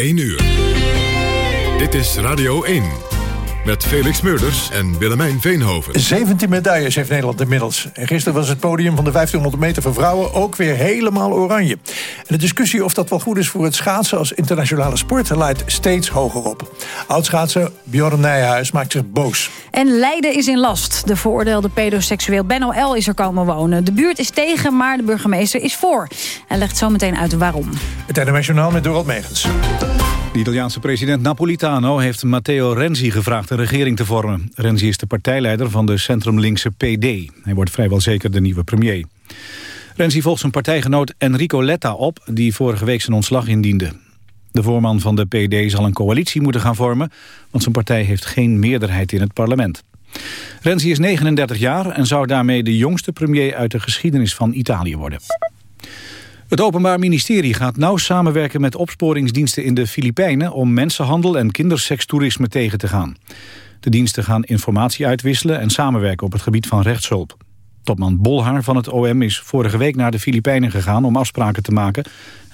1 uur. Dit is Radio 1. Met Felix Meurders en Willemijn Veenhoven. 17 medailles heeft Nederland inmiddels. En gisteren was het podium van de 1500 meter voor vrouwen ook weer helemaal oranje. En de discussie of dat wel goed is voor het schaatsen als internationale sport leidt steeds hoger op. Oudschaatser Bjorn Nijhuis maakt zich boos. En Leiden is in last. De veroordeelde pedoseksueel Ben L. is er komen wonen. De buurt is tegen, maar de burgemeester is voor. Hij legt zo meteen uit waarom. Het NMS met Dorot Megens. De Italiaanse president Napolitano heeft Matteo Renzi gevraagd een regering te vormen. Renzi is de partijleider van de centrumlinkse PD. Hij wordt vrijwel zeker de nieuwe premier. Renzi volgt zijn partijgenoot Enrico Letta op, die vorige week zijn ontslag indiende. De voorman van de PD zal een coalitie moeten gaan vormen, want zijn partij heeft geen meerderheid in het parlement. Renzi is 39 jaar en zou daarmee de jongste premier uit de geschiedenis van Italië worden. Het Openbaar Ministerie gaat nauw samenwerken met opsporingsdiensten in de Filipijnen... om mensenhandel en kindersekstoerisme tegen te gaan. De diensten gaan informatie uitwisselen en samenwerken op het gebied van rechtshulp. Topman Bolhaar van het OM is vorige week naar de Filipijnen gegaan om afspraken te maken.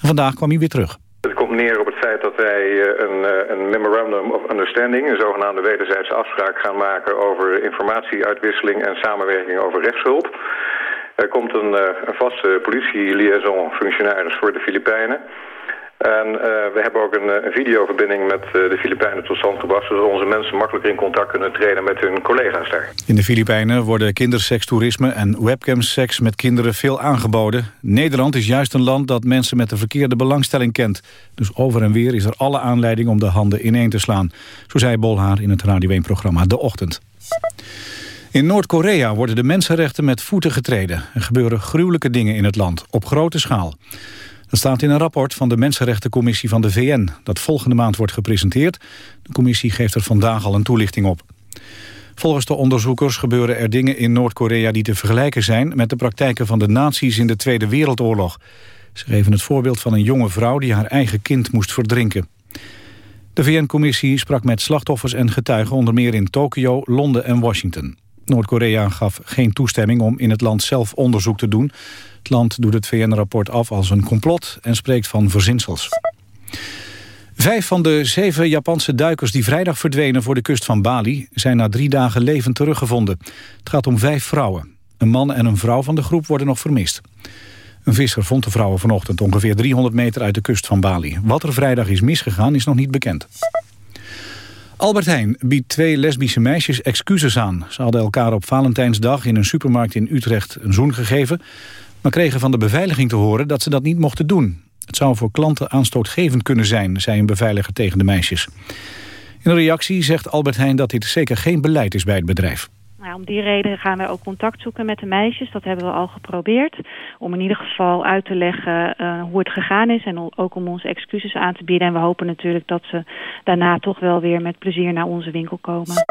En vandaag kwam hij weer terug. Het komt neer op het feit dat wij eh, een, eh, een memorandum of understanding, een zogenaamde wederzijdse afspraak gaan maken over informatieuitwisseling en samenwerking over rechtshulp. Er komt een, uh, een vaste politie-liaison-functionaris voor de Filipijnen. En uh, we hebben ook een, een videoverbinding met de Filipijnen tot stand gebracht... zodat onze mensen makkelijker in contact kunnen treden met hun collega's daar. In de Filipijnen worden kindersekstoerisme en webcamseks met kinderen veel aangeboden. Nederland is juist een land dat mensen met de verkeerde belangstelling kent. Dus over en weer is er alle aanleiding om de handen ineen te slaan. Zo zei Bolhaar in het Radio 1-programma De Ochtend. In Noord-Korea worden de mensenrechten met voeten getreden. Er gebeuren gruwelijke dingen in het land, op grote schaal. Dat staat in een rapport van de Mensenrechtencommissie van de VN... dat volgende maand wordt gepresenteerd. De commissie geeft er vandaag al een toelichting op. Volgens de onderzoekers gebeuren er dingen in Noord-Korea... die te vergelijken zijn met de praktijken van de nazi's in de Tweede Wereldoorlog. Ze geven het voorbeeld van een jonge vrouw die haar eigen kind moest verdrinken. De VN-commissie sprak met slachtoffers en getuigen onder meer in Tokio, Londen en Washington. Noord-Korea gaf geen toestemming om in het land zelf onderzoek te doen. Het land doet het VN-rapport af als een complot en spreekt van verzinsels. Vijf van de zeven Japanse duikers die vrijdag verdwenen voor de kust van Bali... zijn na drie dagen levend teruggevonden. Het gaat om vijf vrouwen. Een man en een vrouw van de groep worden nog vermist. Een visser vond de vrouwen vanochtend ongeveer 300 meter uit de kust van Bali. Wat er vrijdag is misgegaan is nog niet bekend. Albert Heijn biedt twee lesbische meisjes excuses aan. Ze hadden elkaar op Valentijnsdag in een supermarkt in Utrecht een zoen gegeven... maar kregen van de beveiliging te horen dat ze dat niet mochten doen. Het zou voor klanten aanstootgevend kunnen zijn, zei een beveiliger tegen de meisjes. In een reactie zegt Albert Heijn dat dit zeker geen beleid is bij het bedrijf. Nou, om die reden gaan we ook contact zoeken met de meisjes. Dat hebben we al geprobeerd. Om in ieder geval uit te leggen uh, hoe het gegaan is. En ook om onze excuses aan te bieden. En we hopen natuurlijk dat ze daarna toch wel weer met plezier naar onze winkel komen.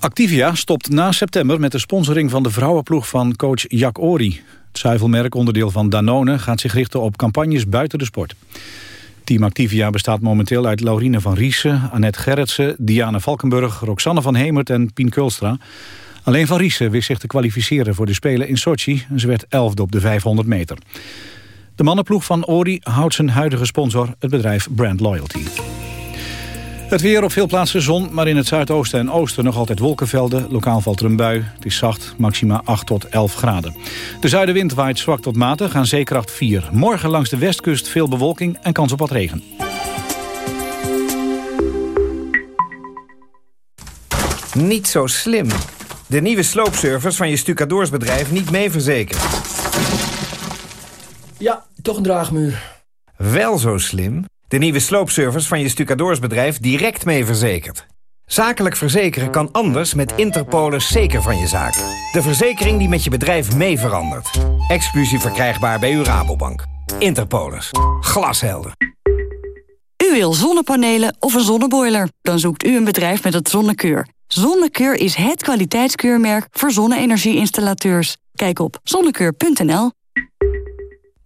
Activia stopt na september met de sponsoring van de vrouwenploeg van coach Jack Ori. Het zuivelmerk onderdeel van Danone gaat zich richten op campagnes buiten de sport. Team Activia bestaat momenteel uit Laurine van Riesen, Annette Gerritsen, Diana Valkenburg, Roxanne van Hemert en Pien Kulstra. Alleen Van Riesen wist zich te kwalificeren voor de Spelen in Sochi. Ze werd elfde op de 500 meter. De mannenploeg van Ori houdt zijn huidige sponsor, het bedrijf Brand Loyalty. Het weer op veel plaatsen zon, maar in het zuidoosten en oosten nog altijd wolkenvelden. Lokaal valt er een bui. Het is zacht, maxima 8 tot 11 graden. De zuidenwind waait zwak tot matig aan zeekracht 4. Morgen langs de westkust veel bewolking en kans op wat regen. Niet zo slim. De nieuwe sloopservice van je stucadoorsbedrijf niet mee verzekerd. Ja, toch een draagmuur. Wel zo slim. De nieuwe sloopservice van je stucadoorsbedrijf direct mee verzekerd. Zakelijk verzekeren kan anders met Interpolis zeker van je zaak. De verzekering die met je bedrijf mee verandert. Exclusief verkrijgbaar bij uw Rabobank. Interpolis. Glashelder. U wil zonnepanelen of een zonneboiler? Dan zoekt u een bedrijf met het Zonnekeur. Zonnekeur is het kwaliteitskeurmerk voor zonne-energie-installateurs. Kijk op zonnekeur.nl.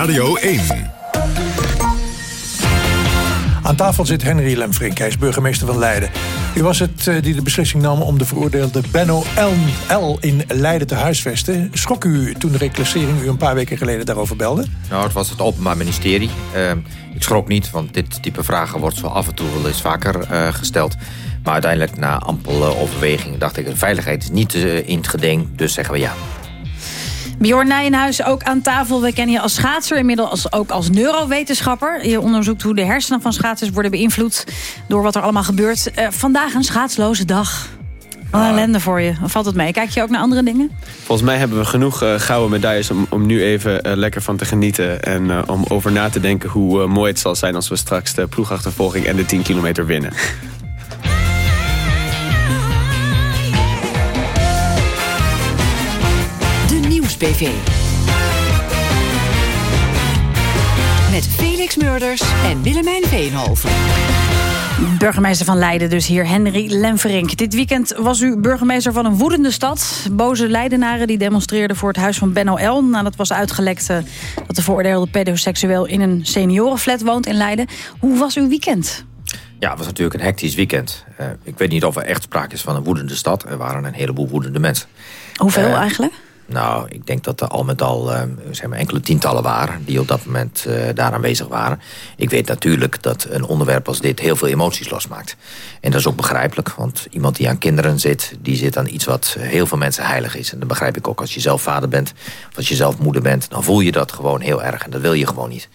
Radio 1. Aan tafel zit Henry Lemfrink, hij is burgemeester van Leiden. U was het uh, die de beslissing nam om de veroordeelde Benno L, L in Leiden te huisvesten. Schrok u toen de reclassering u een paar weken geleden daarover belde? Nou, het was het Openbaar Ministerie. Uh, ik schrok niet, want dit type vragen wordt zo af en toe wel eens vaker uh, gesteld. Maar uiteindelijk, na ampel overweging, dacht ik... de veiligheid is niet in het geding, dus zeggen we ja. Bjorn Nijenhuis ook aan tafel. We kennen je als schaatser, inmiddels ook als neurowetenschapper. Je onderzoekt hoe de hersenen van schaatsers worden beïnvloed... door wat er allemaal gebeurt. Uh, vandaag een schaatsloze dag. Wat een ellende voor je. Valt het mee? Kijk je ook naar andere dingen? Volgens mij hebben we genoeg uh, gouden medailles om, om nu even uh, lekker van te genieten. En uh, om over na te denken hoe mooi het zal zijn als we straks de ploegachtervolging en de 10 kilometer winnen. BV. Met Felix Murders en Willemijn Veenhoven. Burgemeester van Leiden dus hier, Henry Lemverink. Dit weekend was u burgemeester van een woedende stad. Boze Leidenaren die demonstreerden voor het huis van Benno L. Nadat was uitgelekt uh, dat de veroordeelde pedoseksueel... in een seniorenflat woont in Leiden. Hoe was uw weekend? Ja, het was natuurlijk een hectisch weekend. Uh, ik weet niet of er echt sprake is van een woedende stad. Er waren een heleboel woedende mensen. Hoeveel uh, eigenlijk? Nou, ik denk dat er al met al uh, zeg maar enkele tientallen waren... die op dat moment uh, daar aanwezig waren. Ik weet natuurlijk dat een onderwerp als dit heel veel emoties losmaakt. En dat is ook begrijpelijk, want iemand die aan kinderen zit... die zit aan iets wat heel veel mensen heilig is. En dat begrijp ik ook als je zelf vader bent... of als je zelf moeder bent, dan voel je dat gewoon heel erg. En dat wil je gewoon niet.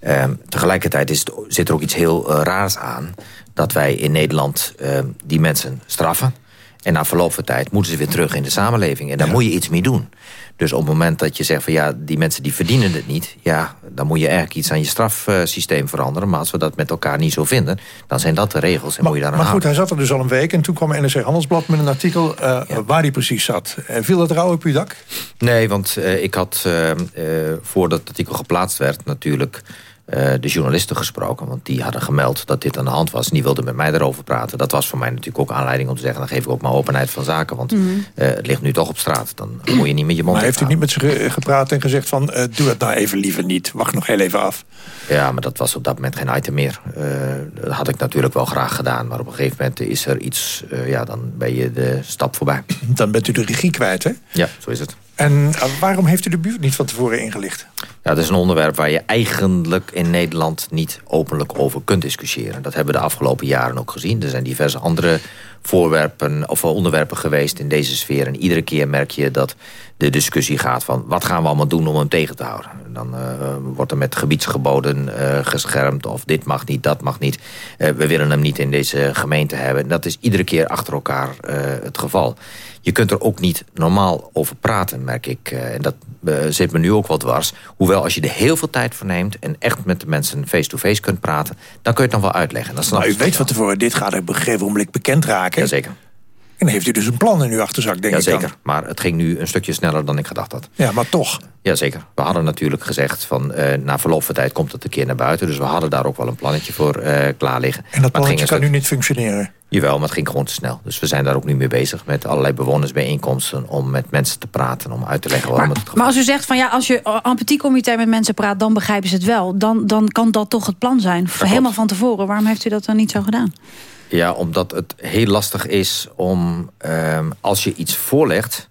Uh, tegelijkertijd is het, zit er ook iets heel uh, raars aan... dat wij in Nederland die mensen straffen... En na verloop van tijd moeten ze weer terug in de samenleving. En daar ja. moet je iets mee doen. Dus op het moment dat je zegt van ja, die mensen die verdienen het niet... ja, dan moet je eigenlijk iets aan je strafsysteem veranderen. Maar als we dat met elkaar niet zo vinden, dan zijn dat de regels. En maar, moet je daar maar goed, hij zat er dus al een week... en toen kwam NRC Handelsblad met een artikel uh, ja. waar hij precies zat. En viel dat rauw op uw dak? Nee, want uh, ik had uh, voordat het artikel geplaatst werd natuurlijk... Uh, de journalisten gesproken. Want die hadden gemeld dat dit aan de hand was. En die wilden met mij erover praten. Dat was voor mij natuurlijk ook aanleiding om te zeggen... dan geef ik ook maar openheid van zaken. Want mm -hmm. uh, het ligt nu toch op straat. Dan moet je niet met je mond Maar heeft u niet met ze gepraat en gezegd van... Uh, doe het nou even liever niet. Wacht nog heel even af. Ja, maar dat was op dat moment geen item meer. dat had ik natuurlijk wel graag gedaan. Maar op een gegeven moment is er iets... ja, dan ben je de stap voorbij. Dan bent u de regie kwijt, hè? Ja, zo is het. En waarom heeft u de buurt niet van tevoren ingelicht? Ja, dat is een onderwerp waar je eigenlijk in Nederland niet openlijk over kunt discussiëren. Dat hebben we de afgelopen jaren ook gezien. Er zijn diverse andere voorwerpen of onderwerpen geweest in deze sfeer. En iedere keer merk je dat de discussie gaat van... wat gaan we allemaal doen om hem tegen te houden? Dan uh, wordt er met gebiedsgeboden uh, geschermd of dit mag niet, dat mag niet. Uh, we willen hem niet in deze gemeente hebben. Dat is iedere keer achter elkaar het geval. Je kunt er ook niet normaal over praten, merk ik. en dat zit me nu ook wat dwars. Hoewel als je er heel veel tijd voor neemt... en echt met de mensen face-to-face -face kunt praten... dan kun je het dan wel uitleggen. Dan maar u weet van tevoren, dit gaat op een gegeven moment bekend raken. Jazeker. En dan heeft u dus een plan in uw achterzak, denk ja, ik zeker. dan. Maar het ging nu een stukje sneller dan ik gedacht had. Ja, maar toch. Jazeker. We hadden natuurlijk gezegd van uh, na verloop van tijd komt het een keer naar buiten. Dus we hadden daar ook wel een plannetje voor uh, klaar liggen. En dat plannetje kan nu niet functioneren? Jawel, maar het ging gewoon te snel. Dus we zijn daar ook nu mee bezig met allerlei bewonersbijeenkomsten... om met mensen te praten, om uit te leggen waarom maar, het gebeurt. Maar als u zegt van ja, als je empathie-comité met mensen praat... dan begrijpen ze het wel. Dan, dan kan dat toch het plan zijn. Dat helemaal van tevoren. Waarom heeft u dat dan niet zo gedaan? Ja, omdat het heel lastig is om... Um, als je iets voorlegt,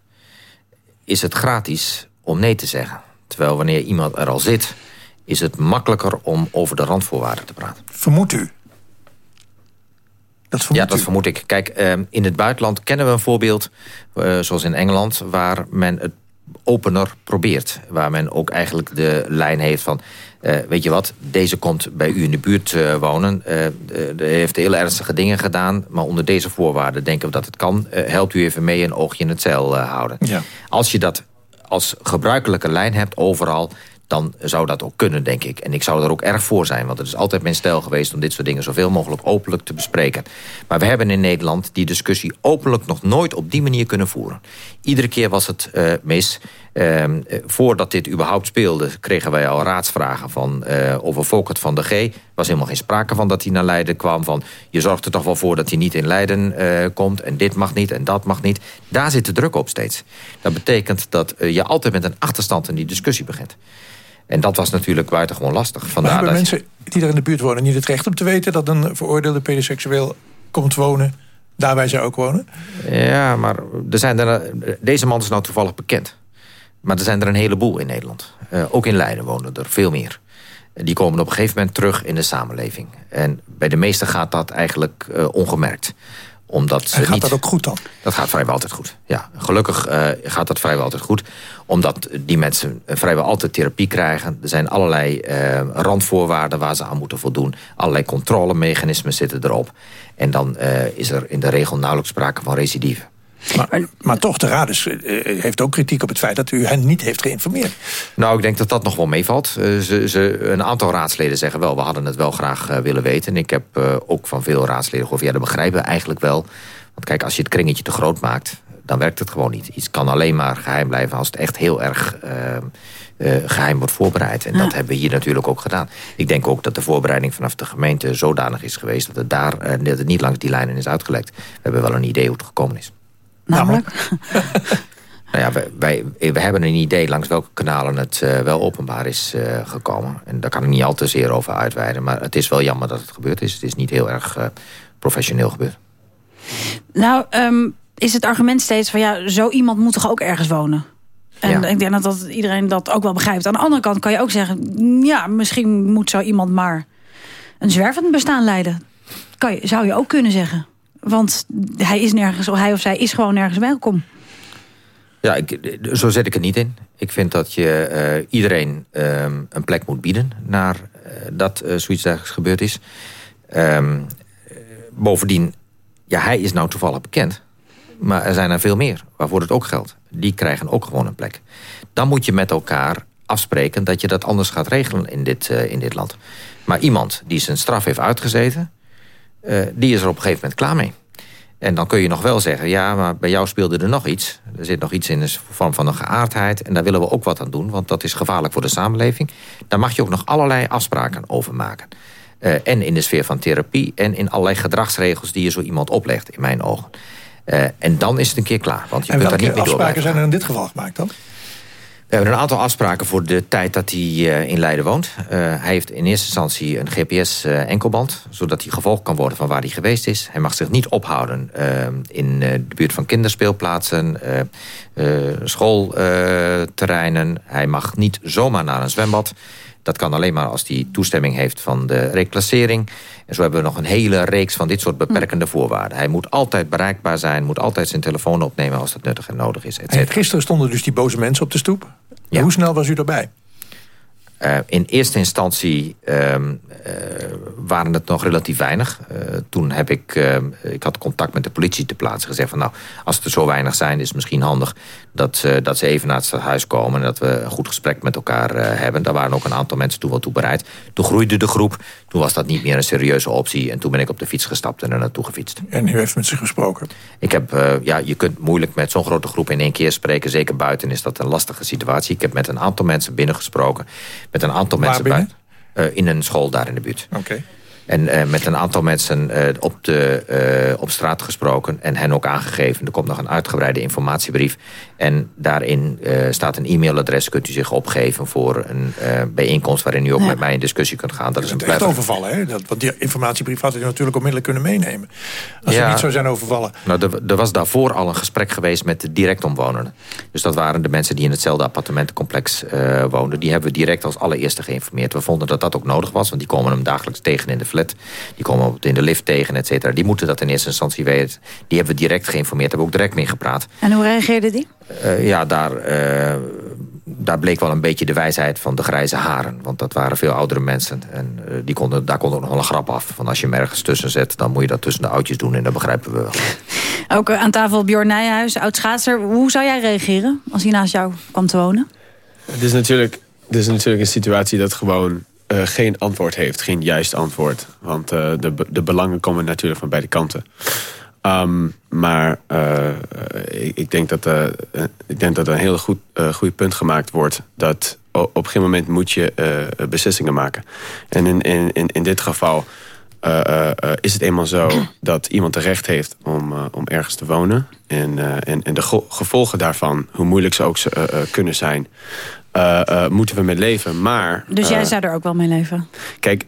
is het gratis om nee te zeggen. Terwijl wanneer iemand er al zit... is het makkelijker om over de randvoorwaarden te praten. Vermoedt u? Dat ja, dat u? vermoed ik. Kijk, um, in het buitenland kennen we een voorbeeld... Uh, zoals in Engeland, waar men het opener probeert. Waar men ook eigenlijk de lijn heeft van... Uh, weet je wat, deze komt bij u in de buurt uh, wonen. Uh, heeft hele ernstige dingen gedaan. Maar onder deze voorwaarden denken we dat het kan. helpt u even mee een oogje in het zeil houden. Ja. Als je dat als gebruikelijke lijn hebt overal... dan zou dat ook kunnen, denk ik. En ik zou er ook erg voor zijn, want het is altijd mijn stijl geweest... om dit soort dingen zoveel mogelijk openlijk te bespreken. Maar we hebben in Nederland die discussie openlijk nog nooit op die manier kunnen voeren. Iedere keer was het uh, mis. Uh, voordat dit überhaupt speelde, kregen wij al raadsvragen van uh, over Volkert van de G. Er was helemaal geen sprake van dat hij naar Leiden kwam. Van, je zorgt er toch wel voor dat hij niet in Leiden uh, komt. En dit mag niet en dat mag niet. Daar zit de druk op steeds. Dat betekent dat je altijd met een achterstand in die discussie begint. En dat was natuurlijk buitengewoon lastig. Vandaar maar hebben dat... mensen die er in de buurt wonen niet het recht om te weten... dat een veroordeelde pedoseksueel komt wonen daar waar zij ook wonen? Ja, maar er zijn er, deze man is nou toevallig bekend. Maar er zijn er een heleboel in Nederland. Uh, ook in Leiden wonen er veel meer. Die komen op een gegeven moment terug in de samenleving. En bij de meesten gaat dat eigenlijk uh, ongemerkt omdat en gaat niet... dat ook goed dan? Dat gaat vrijwel altijd goed, ja. Gelukkig uh, gaat dat vrijwel altijd goed. Omdat die mensen vrijwel altijd therapie krijgen. Er zijn allerlei randvoorwaarden waar ze aan moeten voldoen. Allerlei controlemechanismen zitten erop. En dan uh, is er in de regel nauwelijks sprake van recidive. Maar, maar toch, de Raad is, heeft ook kritiek op het feit dat u hen niet heeft geïnformeerd. Nou, ik denk dat dat nog wel meevalt. Uh, ze, ze, een aantal raadsleden zeggen wel, we hadden het wel graag uh, willen weten. En ik heb uh, ook van veel raadsleden gehoord, ja, dat begrijpen we eigenlijk wel. Want kijk, als je het kringetje te groot maakt, dan werkt het gewoon niet. Iets kan alleen maar geheim blijven als het echt heel erg... Uh, geheim wordt voorbereid. En ja. dat hebben we hier natuurlijk ook gedaan. Ik denk ook dat de voorbereiding vanaf de gemeente zodanig is geweest... dat het, daar, uh, dat het niet langs die lijnen is uitgelekt. We hebben wel een idee hoe het gekomen is. Namelijk? nou ja, wij, wij, we hebben een idee langs welke kanalen het uh, wel openbaar is uh, gekomen. En daar kan ik niet al te zeer over uitweiden. Maar het is wel jammer dat het gebeurd is. Het is niet heel erg uh, professioneel gebeurd. Nou, um, is het argument steeds van... ja, zo iemand moet toch ook ergens wonen? En ja. ik denk dat, dat iedereen dat ook wel begrijpt. Aan de andere kant kan je ook zeggen... ja, misschien moet zo iemand maar een zwervend bestaan leiden. Kan je, zou je ook kunnen zeggen. Want hij, is nergens, hij of zij is gewoon nergens welkom. Ja, ik, zo zet ik het niet in. Ik vind dat je uh, iedereen um, een plek moet bieden... naar uh, dat uh, zoiets dergelijks gebeurd is. Um, bovendien, ja, hij is nou toevallig bekend. Maar er zijn er veel meer, waarvoor het ook geldt. Die krijgen ook gewoon een plek. Dan moet je met elkaar afspreken dat je dat anders gaat regelen in dit, in dit land. Maar iemand die zijn straf heeft uitgezeten... Uh, die is er op een gegeven moment klaar mee. En dan kun je nog wel zeggen, ja, maar bij jou speelde er nog iets. Er zit nog iets in de vorm van een geaardheid. En daar willen we ook wat aan doen, want dat is gevaarlijk voor de samenleving. Daar mag je ook nog allerlei afspraken over maken. Uh, en in de sfeer van therapie en in allerlei gedragsregels... die je zo iemand oplegt, in mijn ogen. Uh, en dan is het een keer klaar, want je en kunt daar niet meer afspraken afspraken zijn er in dit geval gemaakt dan? We hebben een aantal afspraken voor de tijd dat hij uh, in Leiden woont. Uh, hij heeft in eerste instantie een GPS-enkelband... Uh, zodat hij gevolgd kan worden van waar hij geweest is. Hij mag zich niet ophouden in de buurt van kinderspeelplaatsen... schoolterreinen. hij mag niet zomaar naar een zwembad... Dat kan alleen maar als hij toestemming heeft van de reclassering. En zo hebben we nog een hele reeks van dit soort beperkende voorwaarden. Hij moet altijd bereikbaar zijn, moet altijd zijn telefoon opnemen als dat nuttig en nodig is. En gisteren stonden dus die boze mensen op de stoep. Ja. Hoe snel was u erbij? Uh, in eerste instantie uh, uh, waren het nog relatief weinig. Uh, toen heb ik, ik had contact met de politie te plaatsen gezegd van nou, als het er zo weinig zijn, is het misschien handig dat, ze, dat ze even naar het stadhuis komen en dat we een goed gesprek met elkaar hebben. Daar waren ook een aantal mensen toen wel toe bereid. Toen groeide de groep, toen was dat niet meer een serieuze optie en toen ben ik op de fiets gestapt en er naartoe gefietst. En u heeft met ze gesproken? Ik heb, ja, je kunt moeilijk met zo'n grote groep in één keer spreken. Zeker buiten is dat een lastige situatie. Ik heb met een aantal mensen binnengesproken met een aantal Waar mensen binnen? bij, uh, in een school daar in de buurt. Oké. Okay. En uh, met een aantal mensen uh, op, de, op straat gesproken en hen ook aangegeven. Er komt nog een uitgebreide informatiebrief. En daarin staat een e-mailadres. Kunt u zich opgeven voor een bijeenkomst waarin u ook ja. met mij in discussie kunt gaan. Dat, dat is een echt overvallen, hè? Dat, want die informatiebrief had u natuurlijk onmiddellijk kunnen meenemen. Als ja, u niet zou zijn overvallen. Nou, er, er, was daarvoor al een gesprek geweest met de direct omwonenden. Dus dat waren de mensen die in hetzelfde appartementencomplex woonden. Die hebben we direct als allereerste geïnformeerd. We vonden dat dat ook nodig was, want die komen hem dagelijks tegen in de flat. Die komen in de lift tegen, et cetera. Die moeten dat in eerste instantie weten. Die hebben we direct geïnformeerd, hebben we ook direct mee gepraat. En hoe reageerde die? Uh, ja, daar, uh, daar bleek wel een beetje de wijsheid van de grijze haren. Want dat waren veel oudere mensen. En uh, die konden, daar kon ook nog wel een grap af. Van als je hem ergens tussen zet, dan moet je dat tussen de oudjes doen. En dat begrijpen we wel. Ook aan tafel Bjorn Nijhuis, oud-schaatser. Hoe zou jij reageren als hij naast jou kwam te wonen? Het is natuurlijk dit is natuurlijk een situatie dat gewoon uh, geen antwoord heeft. Geen juist antwoord. Want uh, de, de belangen komen natuurlijk van beide kanten. Um, maar uh, ik, denk dat, ik denk dat een heel goed, goed punt gemaakt wordt... dat op een gegeven moment moet je beslissingen maken. En in, in, in, in dit geval is het eenmaal zo dat iemand recht heeft om, om ergens te wonen. En, en, en de gevolgen daarvan, hoe moeilijk ze ook kunnen zijn... moeten we met leven. Maar, dus jij zou er ook wel mee leven? Kijk,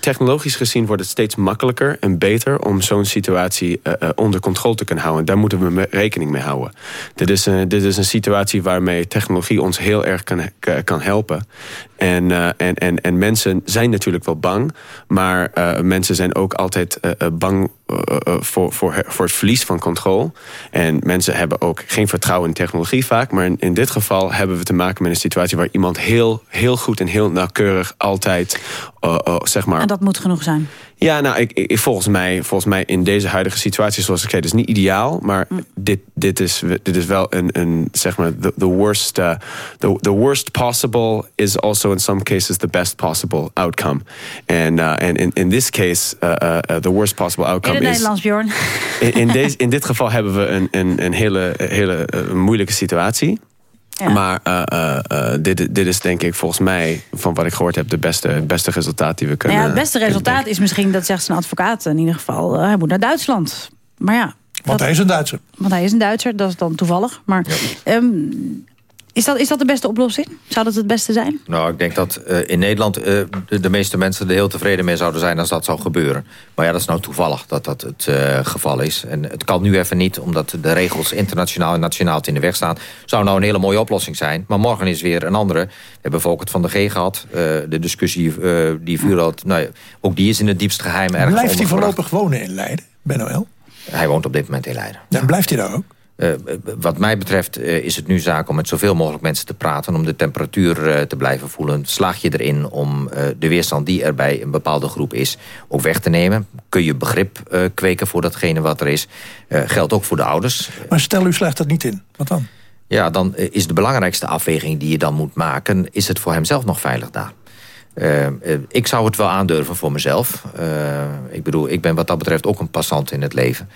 technologisch gezien wordt het steeds makkelijker en beter... om zo'n situatie onder controle te kunnen houden. Daar moeten we rekening mee houden. Dit is, een, dit is een situatie waarmee technologie ons heel erg kan, kan helpen. En, uh, en, en, en mensen zijn natuurlijk wel bang. Maar uh, mensen zijn ook altijd uh, bang voor, voor, voor het verlies van controle. En mensen hebben ook geen vertrouwen in technologie vaak. Maar in, in dit geval hebben we te maken met een situatie... waar iemand heel, heel goed en heel nauwkeurig altijd... zeg maar, en dat moet genoeg zijn? Ja, nou, ik, ik, volgens, mij, volgens mij in deze huidige situatie, zoals ik zei, is niet ideaal. Maar mm. dit, dit, is, dit is wel een, een zeg maar, the, the worst, uh, the, the worst possible is also in some cases the best possible outcome. And, uh, and in, in this case, uh, uh, uh the worst possible outcome in het Nederlands, Bjorn. In, in, deze, in dit geval hebben we een, een, een hele, hele moeilijke situatie. Maar uh, uh, dit, dit is denk ik volgens mij, van wat ik gehoord heb... de beste, beste resultaat die we kunnen... Nou ja, het beste resultaat is misschien, dat zegt zijn advocaat in ieder geval... hij moet naar Duitsland. Maar ja... Want hij is een Duitser. Want hij is een Duitser, dat is dan toevallig. Maar ehm, is dat, is dat de beste oplossing? Zou dat het beste zijn? Nou, ik denk dat uh, in Nederland uh, de, de, meeste mensen er heel tevreden mee zouden zijn als dat zou gebeuren. Maar ja, dat is nou toevallig dat dat het uh, geval is. En het kan nu even niet, omdat de regels internationaal en nationaal in de weg staan. Zou nou een hele mooie oplossing zijn. Maar morgen is weer een andere. We hebben Volkert van de G gehad. de discussie die vuurrood, nou, ook die is in het diepst geheim. Blijft hij voorlopig wonen in Leiden, Ben L? Hij woont op dit moment in Leiden. En blijft hij daar ook? Uh, wat mij betreft uh, is het nu zaak om met zoveel mogelijk mensen te praten... om de temperatuur uh, te blijven voelen. Slaag je erin om de weerstand die er bij een bepaalde groep is... ook weg te nemen? Kun je begrip kweken voor datgene wat er is? geldt ook voor de ouders. Maar stel u slecht dat niet in, wat dan? Ja, dan is de belangrijkste afweging die je dan moet maken... is het voor hemzelf nog veilig daar? Uh, ik zou het wel aandurven voor mezelf. Uh, ik bedoel, ik ben wat dat betreft ook een passant in het leven.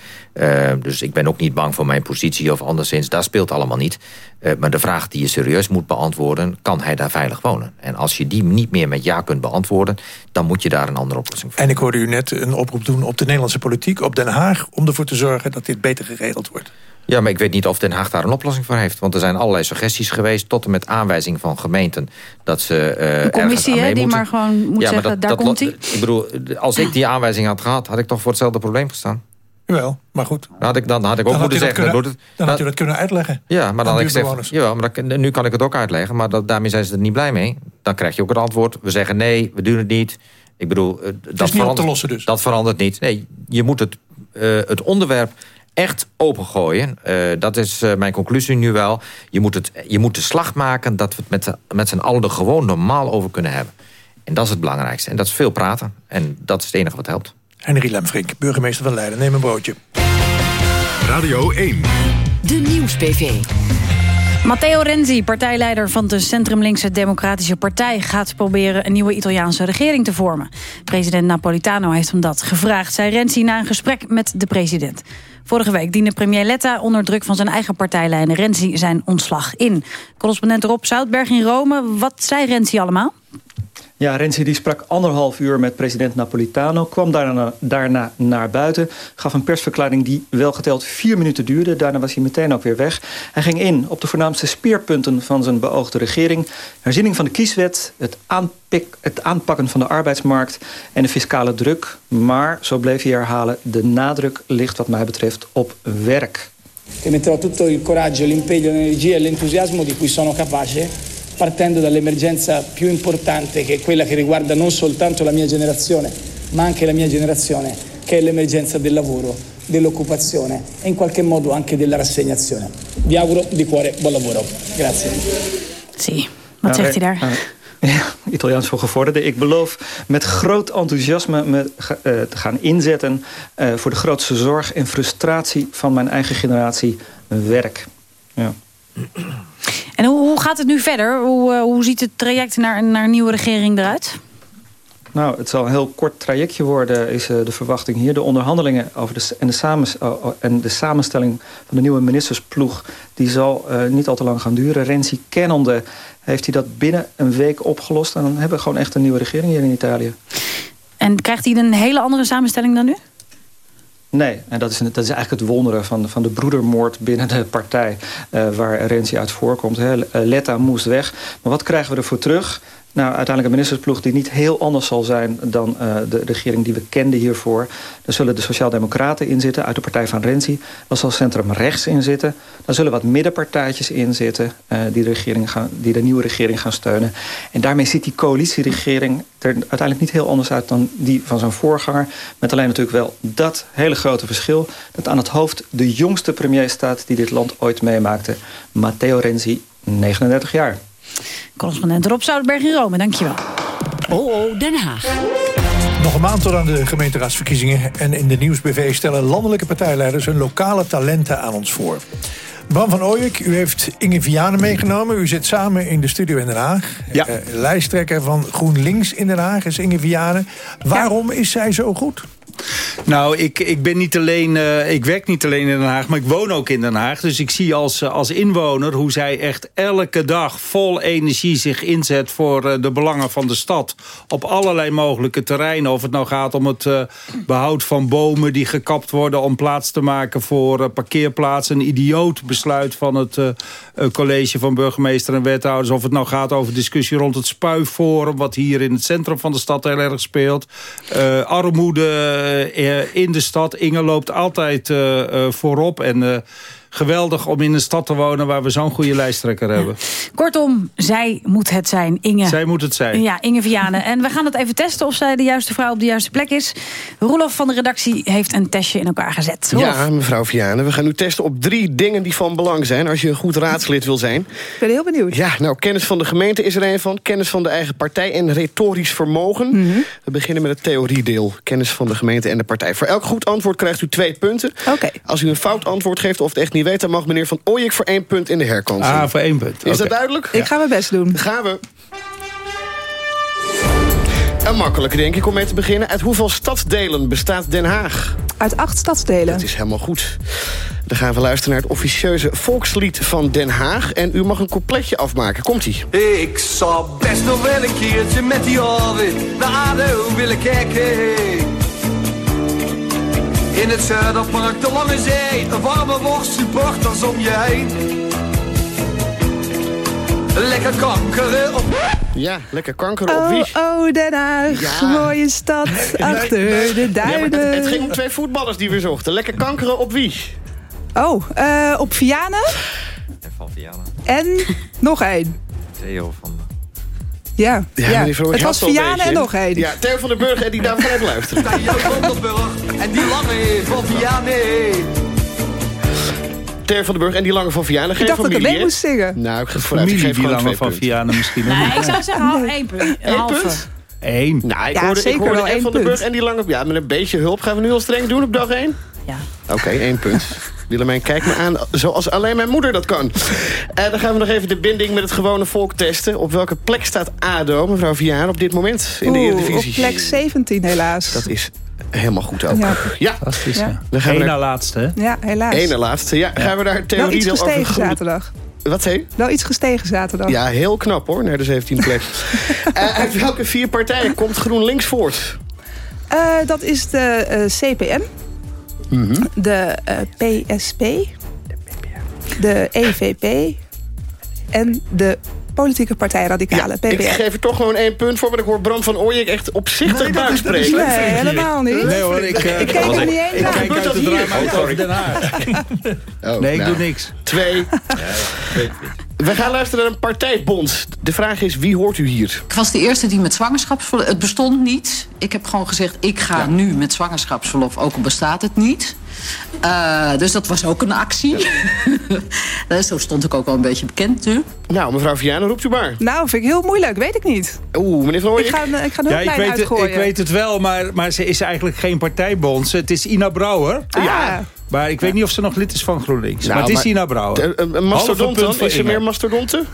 Dus ik ben ook niet bang voor mijn positie of anderszins. Dat speelt allemaal niet. maar de vraag die je serieus moet beantwoorden... kan hij daar veilig wonen? En als je die niet meer met ja kunt beantwoorden... dan moet je daar een andere oplossing voor. En ik hoorde u net een oproep doen op de Nederlandse politiek... op Den Haag, om ervoor te zorgen dat dit beter geregeld wordt. Ja, maar ik weet niet of Den Haag daar een oplossing voor heeft. Want er zijn allerlei suggesties geweest... tot en met aanwijzing van gemeenten... dat ze uh, Een commissie hè, die maar gewoon moet ja, zeggen, dat, daar komt hij. Ik bedoel, als ik die aanwijzing had gehad... had ik toch voor hetzelfde probleem gestaan. Jawel, maar goed. Dan had ik, dan had ik ook moeten zeggen... Kunnen, dan, dan had u dat kunnen uitleggen. Ja, maar dan had ik gezegd... Ja, maar dan, nu kan ik het ook uitleggen. Maar dat, daarmee zijn ze er niet blij mee. Dan krijg je ook het antwoord. We zeggen nee, we doen het niet. Ik bedoel, eh, dat, verandert, lossen dus. dat verandert niet. Nee, je moet het, uh, het onderwerp echt opengooien. Uh, dat is uh, mijn conclusie nu wel. Je moet, het, je moet de slag maken dat we het met, met z'n allen er gewoon normaal over kunnen hebben. En dat is het belangrijkste. En dat is veel praten. En dat is het enige wat helpt. Henry Lemfrink, burgemeester van Leiden. Neem een broodje. Radio 1. De Nieuws-PV. Matteo Renzi, partijleider van de centrumlinkse Democratische Partij... gaat proberen een nieuwe Italiaanse regering te vormen. President Napolitano heeft hem dat gevraagd, zei Renzi... na een gesprek met de president. Vorige week diende premier Letta onder druk van zijn eigen partijleider Renzi zijn ontslag in. Correspondent Rob Zoutberg in Rome. Wat zei Renzi allemaal? Ja, Renzi die sprak anderhalf uur met president Napolitano... kwam daarna, daarna naar buiten, gaf een persverklaring... die wel geteld vier minuten duurde. Daarna was hij meteen ook weer weg. Hij ging in op de voornaamste speerpunten van zijn beoogde regering. Herziening van de kieswet, het, aanpik, het aanpakken van de arbeidsmarkt... en de fiscale druk. Maar, zo bleef hij herhalen, de nadruk ligt wat mij betreft op werk. Ik metterò tutto il coraggio, l'impegno, l'energia e l'entusiasmo di cui sono capace partendo dall'emergenza più importante che è quella che riguarda non soltanto la mia generazione, ma anche la mia generazione, che è l'emergenza del lavoro, dell'occupazione e in qualche modo anche della rassegnazione. Vi auguro di cuore buon lavoro. Grazie. Sì, wat zegt hij daar? Ja, Italiaans voor gevorderden. Ik beloof met groot enthousiasme me, uh, te gaan inzetten... Uh, voor de grootste zorg en frustratie van mijn eigen generatie werk. Ja. En hoe, hoe gaat het nu verder? Hoe, uh, hoe ziet het traject naar, naar een nieuwe regering eruit? Nou, het zal een heel kort trajectje worden, is uh, de verwachting hier. De onderhandelingen over de, en, de samens, uh, en de samenstelling van de nieuwe ministersploeg... die zal uh, niet al te lang gaan duren. Renzi kennende heeft hij dat binnen een week opgelost. En dan hebben we gewoon echt een nieuwe regering hier in Italië. En krijgt hij een hele andere samenstelling dan nu? Nee, en dat is, dat is eigenlijk het wonderen van, van de broedermoord binnen de partij... Uh, waar Renzi uit voorkomt. Letta moest weg. Maar wat krijgen we ervoor terug? Nou, uiteindelijk een ministersploeg die niet heel anders zal zijn... dan uh, de regering die we kenden hiervoor. Daar zullen de Sociaaldemocraten in zitten uit de partij van Renzi. Daar zal Centrum Rechts in zitten. Daar zullen wat middenpartijtjes in zitten... Uh, die, de regering gaan, die de nieuwe regering gaan steunen. En daarmee ziet die coalitieregering er uiteindelijk niet heel anders uit... dan die van zijn voorganger. Met alleen natuurlijk wel dat hele grote verschil... dat aan het hoofd de jongste premier staat... die dit land ooit meemaakte. Matteo Renzi, 39 jaar. Correspondent Rob Zoutberg in Rome, dankjewel. Oh, oh, Den Haag. Nog een maand tot aan de gemeenteraadsverkiezingen. En in de Nieuwsbv stellen landelijke partijleiders hun lokale talenten aan ons voor. Bram van Ooyek, u heeft Inge Vianen meegenomen. U zit samen in de studio in Den Haag. Ja. Uh, lijsttrekker van GroenLinks in Den Haag is Inge Vianen. Waarom ja. is zij zo goed? Nou, ik, ik ben niet alleen, uh, ik werk niet alleen in Den Haag, maar ik woon ook in Den Haag. Dus ik zie als, als inwoner hoe zij echt elke dag vol energie zich inzet voor uh, de belangen van de stad. Op allerlei mogelijke terreinen. Of het nou gaat om het behoud van bomen die gekapt worden om plaats te maken voor parkeerplaatsen. Een idioot besluit van het college van burgemeester en wethouders. Of het nou gaat over discussie rond het spuiforum, wat hier in het centrum van de stad heel erg speelt. armoede in de stad. Inge loopt altijd uh, voorop. En geweldig om in een stad te wonen waar we zo'n goede lijsttrekker hebben. Kortom, zij moet het zijn, Inge. Zij moet het zijn. Ja, Inge Vianen. En we gaan het even testen of zij de juiste vrouw op de juiste plek is. Roelof van de redactie heeft een testje in elkaar gezet. Roelof. Ja, mevrouw Vianen. We gaan nu testen op drie dingen die van belang zijn... als je een goed raadslid wil zijn. Ik ben heel benieuwd. Ja, nou, kennis van de gemeente is er een van. Kennis van de eigen partij en retorisch vermogen. Mhm. Mm -hmm. We beginnen met het theoriedeel. Kennis van de gemeente en de partij. Voor elk goed antwoord krijgt u twee punten. Okay. Als u een fout antwoord geeft of het echt niet weet... dan mag meneer Van Ooyek voor één punt in de herkant. Ah, voor één punt. Is okay. dat duidelijk? Ik ga mijn best doen. Gaan we. Een makkelijke, denk ik, om mee te beginnen. Uit hoeveel stadsdelen bestaat Den Haag? Uit acht stadsdelen. Dat is helemaal goed. Dan gaan we luisteren naar het officieuze volkslied van Den Haag. En u mag een coupletje afmaken. Komt-ie. Ik zou best nog wel een keertje met die alweer naar ADO willen kijken. In het Zuiderpark, de Lange Zee, een warme worst, supporters om je heen. Lekker kankeren op... Ja, lekker kankeren op wie? Oh, oh, Den Haag, ja. mooie stad, nee, achter nee, de duinen. Ja, het, het, ging om twee voetballers die we zochten. Lekker kankeren op wie? Oh, uh, op Vianen. En van Vianen. En nog één. Theo van Ja, ja, ja. het was Vianen en nog één. Ja, Theo van den Burg en die daar vanuit luisteren. Theo van den Burg en die lange van Vianen. Ter van den Burg en die lange van Vianen. Geen ik dacht familie, dat ik mee moest zingen. Nou, ik geef vooruit. Familie, die lange van Vianen misschien. Nee, ik zou zeggen half één punt. Eén punt? Eén. Nou, ik ja, hoorde, zeker ik hoorde wel één van den Burg en die lange... Ja, met een beetje hulp gaan we nu al streng doen op dag één? Ja. Oké, okay, één punt. Willemijn, kijk me aan zoals alleen mijn moeder dat kan. En dan gaan we nog even de binding met het gewone volk testen. Op welke plek staat ADO, mevrouw Vianen, op dit moment in de Eredivisie? op plek 17 helaas. Dat is helemaal goed ook. Ja. ja. Fantastisch, ja. Dan gaan we Eén naar laatste, hè? Ja, helaas. Eén na laatste, ja. ja. Gaan we daar theorie Wel iets gestegen over zaterdag. Wat zei? Wel iets gestegen zaterdag. Ja, heel knap hoor, naar de 17e plek. uh, uit welke vier partijen komt GroenLinks voort? Uh, dat is de uh, CPN. Mm -hmm. de uh, PSP, de EVP en de politieke partij Radicale, ja, PPR. Ik geef er toch gewoon één punt voor, maar ik hoor Bram van Ooyek echt opzichtig nee, buik spreken. Nee, helemaal niet. Nee hoor, ik, uh, ik kijk er niet eens Ik kijk uit het raam uit over Den Haag. Oh, nee, ik nou, doe niks. Twee. We gaan luisteren naar een partijbond. De vraag is, wie hoort u hier? Ik was de eerste die met zwangerschapsverlof... Het bestond niet. Ik heb gewoon gezegd, ik ga ja. nu met zwangerschapsverlof, ook al bestaat het niet. Uh, dus dat was ook een actie. Zo stond ik ook wel een beetje bekend natuurlijk. Nou, mevrouw Vianen, roept u maar. Nou, vind ik heel moeilijk, weet ik niet. Oeh, meneer Van Ik ga, ik ga er ja, ik weet, het, ik weet het wel, maar, maar ze is eigenlijk geen partijbond. Het is Ina Brouwer. Ah. Ja. Maar ik weet niet of ze nog lid is van GroenLinks. Nou, maar het is Ina Brouwer. Een mastodonte, is er meer mastodonten?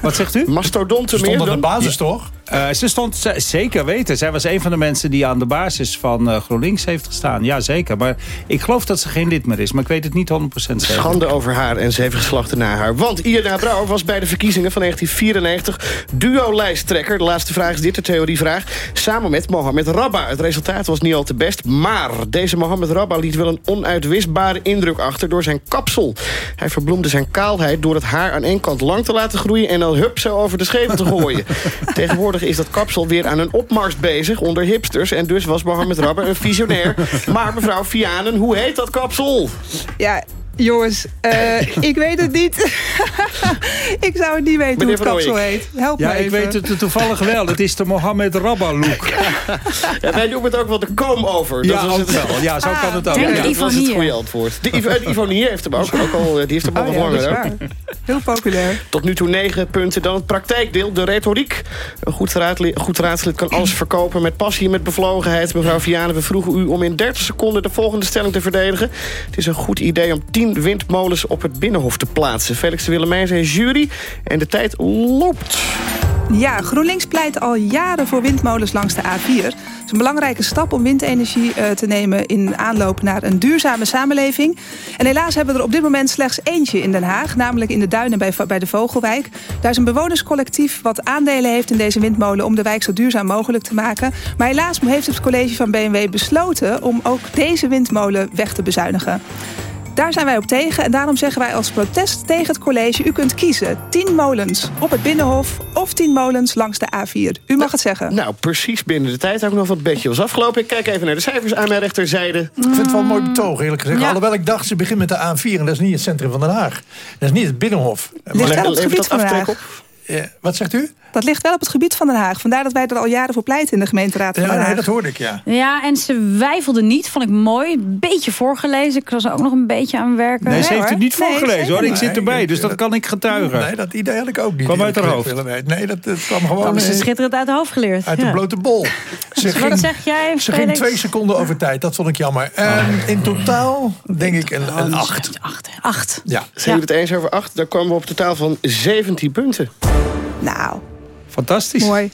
Wat zegt u? Mastodonten meer dan? de basis toch? Uh, ze stond zeker weten. Zij was een van de mensen die aan de basis van uh, GroenLinks heeft gestaan. Ja, zeker. Maar ik geloof dat ze geen lid meer is. Maar ik weet het niet 100% zeker. Schande over haar en zeven geslachten na haar. Want Ina Brouwer was bij de verkiezingen van 1994 duo-lijsttrekker. De laatste vraag is dit, de theorievraag. Samen met Mohamed Rabba. Het resultaat was niet al te best. Maar deze Mohamed Rabba liet wel een onuitwisbare indruk achter door zijn kapsel. Hij verbloemde zijn kaalheid door het haar aan één kant lang te laten groeien... en dan hup zo over de schepen te gooien. Tegenwoordig is dat kapsel weer aan een opmars bezig onder hipsters. En dus was Mohamed Rabber een visionair. Maar mevrouw Vianen, hoe heet dat kapsel? Ja, Jongens, uh, ik weet het niet. ik zou het niet weten Meneer hoe het kapsel heet. Help ja, me ik weet het toevallig wel. Het is de Mohammed Rabba look. ja, wij noemen het ook wel de koom over. Ja, ook het... wel. Ja, zo kan het ook. Ja, dat was het goede antwoord. De Ivonie heeft hem ook, ook al, die heeft hem al oh, ja, Heel populair. Tot nu toe negen punten. Dan het praktijkdeel, de retoriek. Een goed, raadlid, goed raadslid kan alles verkopen met passie en met bevlogenheid. Mevrouw Vianen, we vroegen u om in 30 seconden de volgende stelling te verdedigen. Het is een goed idee om 10 windmolens op het Binnenhof te plaatsen. Felix de Willemijn zijn jury en de tijd loopt. Ja, GroenLinks pleit al jaren voor windmolens langs de A4. Het is een belangrijke stap om windenergie uh, te nemen... in aanloop naar een duurzame samenleving. En helaas hebben we er op dit moment slechts eentje in Den Haag... namelijk in de Duinen bij, bij de Vogelwijk. Daar is een bewonerscollectief wat aandelen heeft in deze windmolen... om de wijk zo duurzaam mogelijk te maken. Maar helaas heeft het college van BMW besloten... om ook deze windmolen weg te bezuinigen. Daar zijn wij op tegen en daarom zeggen wij als protest tegen het college... u kunt kiezen 10 molens op het Binnenhof of 10 molens langs de A4. U mag het zeggen. Nou, precies binnen de tijd ook nog wat bedje was afgelopen. Ik kijk even naar de cijfers aan mijn rechterzijde. Ik vind het wel een mooi betoog, eerlijk gezegd. Alhoewel ik dacht, ze begint met de A4 en dat is niet het centrum van Den Haag. Dat is niet het Binnenhof. Ligt wel op het gebied van Den Haag. Ja, wat zegt u? Dat ligt wel op het gebied van Den Haag. Vandaar dat wij er al jaren voor pleiten in de gemeenteraad van ja, Den Haag. Nee, dat hoorde ik, ja. Ja, en ze wijfelde niet, vond ik mooi. Beetje voorgelezen. Ik was er ook nog een beetje aan werken. Nee, ze heeft het niet voorgelezen, hoor. Ik zit erbij, dus dat kan ik getuigen. Nee, dat idee had ik ook niet. Kwam uit haar hoofd. Nee, dat, dat kwam gewoon... Dat is ze schitterend uit de hoofd geleerd. Uit de blote bol. Ze ging, wat zeg jij, Ze ging twee seconden over tijd. Dat vond ik jammer. En in totaal denk ik een, een acht. Acht, acht. Ja. Zijn we het eens over acht? Dan kwamen we op totaal van 17 punten. Nou, Fantastisch. Mooi.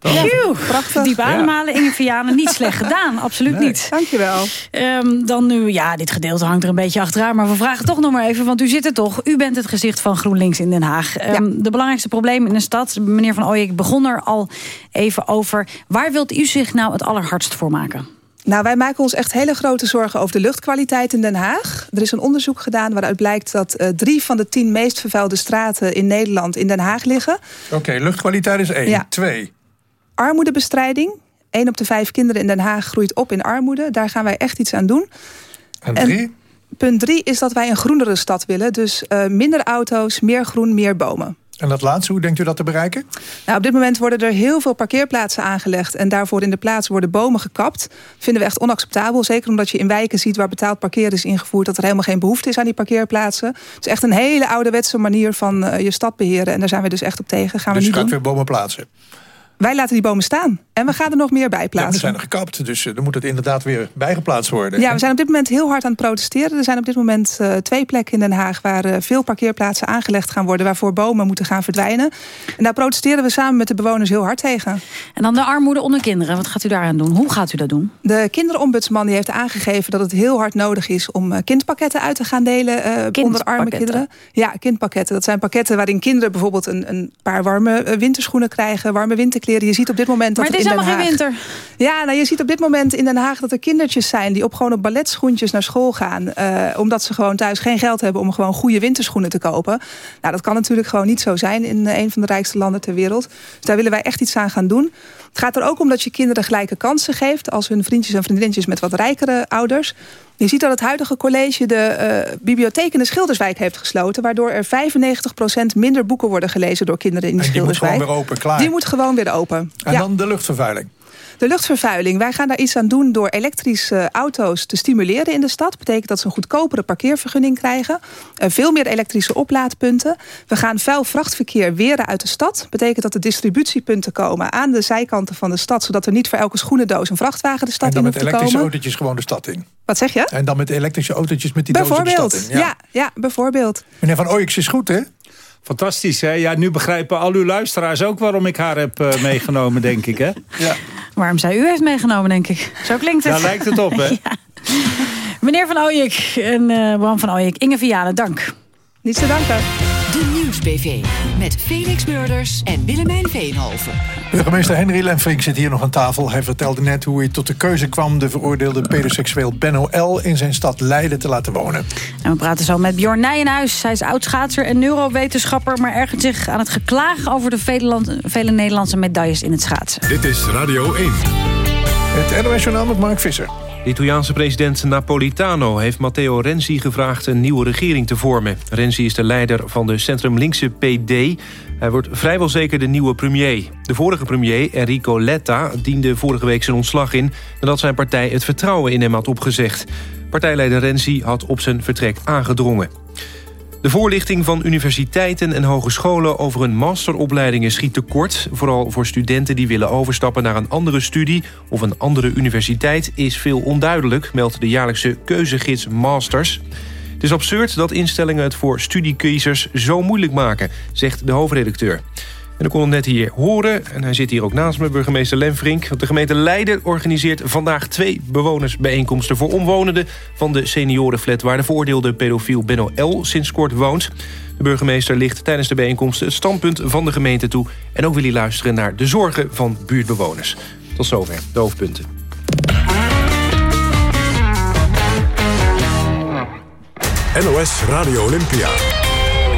Ja, prachtig. Diep ademhalen, Inge Vianen. Niet slecht gedaan, absoluut nee. niet. Dankjewel. Um, dan nu, ja, dit gedeelte hangt er een beetje achteraan. Maar we vragen toch nog maar even, want u zit er toch. U bent het gezicht van GroenLinks in Den Haag. Um, De belangrijkste problemen in de stad, meneer Van Ooyek begon er al even over. Waar wilt u zich nou het allerhardst voor maken? Nou, wij maken ons echt hele grote zorgen over de luchtkwaliteit in Den Haag. Er is een onderzoek gedaan waaruit blijkt dat uh, drie van de tien meest vervuilde straten in Nederland in Den Haag liggen. Oké, okay, luchtkwaliteit is één. Ja. Twee. Armoedebestrijding. Eén op de vijf kinderen in Den Haag groeit op in armoede. Daar gaan wij echt iets aan doen. En drie? En punt drie is dat wij een groenere stad willen. Dus uh, minder auto's, meer groen, meer bomen. En dat laatste, hoe denkt u dat te bereiken? Nou, op dit moment worden er heel veel parkeerplaatsen aangelegd... en daarvoor in de plaats worden bomen gekapt. Dat vinden we echt onacceptabel. Zeker omdat je in wijken ziet waar betaald parkeer is ingevoerd... dat er helemaal geen behoefte is aan die parkeerplaatsen. Het is echt een hele ouderwetse manier van uh, je stad beheren. En daar zijn we dus echt op tegen. Gaan dus we niet je gaat doen. weer bomen plaatsen? Wij laten die bomen staan. En we gaan er nog meer bij plaatsen. Ja, we zijn er gekapt, dus uh, dan moet het inderdaad weer bijgeplaatst worden. Ja, we zijn op dit moment heel hard aan het protesteren. Er zijn op dit moment uh, twee plekken in Den Haag... waar uh, veel parkeerplaatsen aangelegd gaan worden... waarvoor bomen moeten gaan verdwijnen. En daar protesteren we samen met de bewoners heel hard tegen. En dan de armoede onder kinderen. Wat gaat u daaraan doen? Hoe gaat u dat doen? De kinderombudsman die heeft aangegeven dat het heel hard nodig is... om kindpakketten uit te gaan delen onder arme kinderen. Ja, kindpakketten. Dat zijn pakketten waarin kinderen bijvoorbeeld... een, een paar warme winterschoenen krijgen, warme winterkleren. Je ziet op dit moment dat maar het is in Den Haag... geen winter. Ja, nou, je ziet op dit moment in Den Haag dat er kindertjes zijn... die op gewoon op balletschoentjes naar school gaan. Uh, omdat ze gewoon thuis geen geld hebben om gewoon goede winterschoenen te kopen. Nou, dat kan natuurlijk gewoon niet zo zijn in uh, een van de rijkste landen ter wereld. Dus daar willen wij echt iets aan gaan doen. Het gaat er ook om dat je kinderen gelijke kansen geeft... als hun vriendjes en vriendinnetjes met wat rijkere ouders. Je ziet dat het huidige college de uh, bibliotheek in de Schilderswijk heeft gesloten... waardoor er 95% minder boeken worden gelezen door kinderen in de en die Schilderswijk. Die moet gewoon weer open, klaar. Die moet gewoon weer open. En ja. dan de luchtvervuiling. De luchtvervuiling. Wij gaan daar iets aan doen door elektrische auto's te stimuleren in de stad. betekent dat ze een goedkopere parkeervergunning krijgen. Uh, veel meer elektrische oplaadpunten. We gaan vuil vrachtverkeer weren uit de stad. betekent dat er distributiepunten komen aan de zijkanten van de stad. Zodat er niet voor elke schoenendoos een vrachtwagen de stad in hoeft te komen. En dan met elektrische autootjes gewoon de stad in. Wat zeg je? En dan met elektrische autootjes met die dozen de stad in. Ja. ja, ja, bijvoorbeeld. Meneer Van Ooyeks is goed, hè? Fantastisch, hè? Ja, nu begrijpen al uw luisteraars ook waarom ik haar heb uh, meegenomen, denk ik, hè? Ja. Waarom zij u heeft meegenomen, denk ik. Zo klinkt het. Daar lijkt het op, hè? ja. Meneer Van Ooyek en uh, Bram van Ooyek, Inge Vianen, dank. Niet te danken. Nieuwsbv met Felix Murders en Willemijn Veenhoven. Burgemeester Henry Lenfrink zit hier nog aan tafel. Hij vertelde net hoe hij tot de keuze kwam... de veroordeelde pedoseksueel Benno L. in zijn stad Leiden te laten wonen. En we praten zo met Bjorn Nijenhuis. Hij is oudschaatser en neurowetenschapper... maar ergert zich aan het geklaag over de vele, vele Nederlandse medailles in het schaatsen. Dit is Radio 1. Het NOS Journaal met Mark Visser. De Italiaanse president Napolitano heeft Matteo Renzi gevraagd een nieuwe regering te vormen. Renzi is de leider van de centrum-linkse PD. Hij wordt vrijwel zeker de nieuwe premier. De vorige premier, Enrico Letta, diende vorige week zijn ontslag in... nadat zijn partij het vertrouwen in hem had opgezegd. Partijleider Renzi had op zijn vertrek aangedrongen. De voorlichting van universiteiten en hogescholen over hun masteropleidingen schiet tekort. Vooral voor studenten die willen overstappen naar een andere studie of een andere universiteit is veel onduidelijk, meldt de jaarlijkse keuzegids Masters. Het is absurd dat instellingen het voor studiekiezers zo moeilijk maken, zegt de hoofdredacteur. En ik kon hem net hier horen, en hij zit hier ook naast me, burgemeester Lemfrink. De gemeente Leiden organiseert vandaag twee bewonersbijeenkomsten... voor omwonenden van de seniorenflat... waar de veroordeelde pedofiel Benno L. sinds kort woont. De burgemeester ligt tijdens de bijeenkomsten het standpunt van de gemeente toe... en ook wil hij luisteren naar de zorgen van buurtbewoners. Tot zover, de hoofdpunten. NOS Radio Olympia.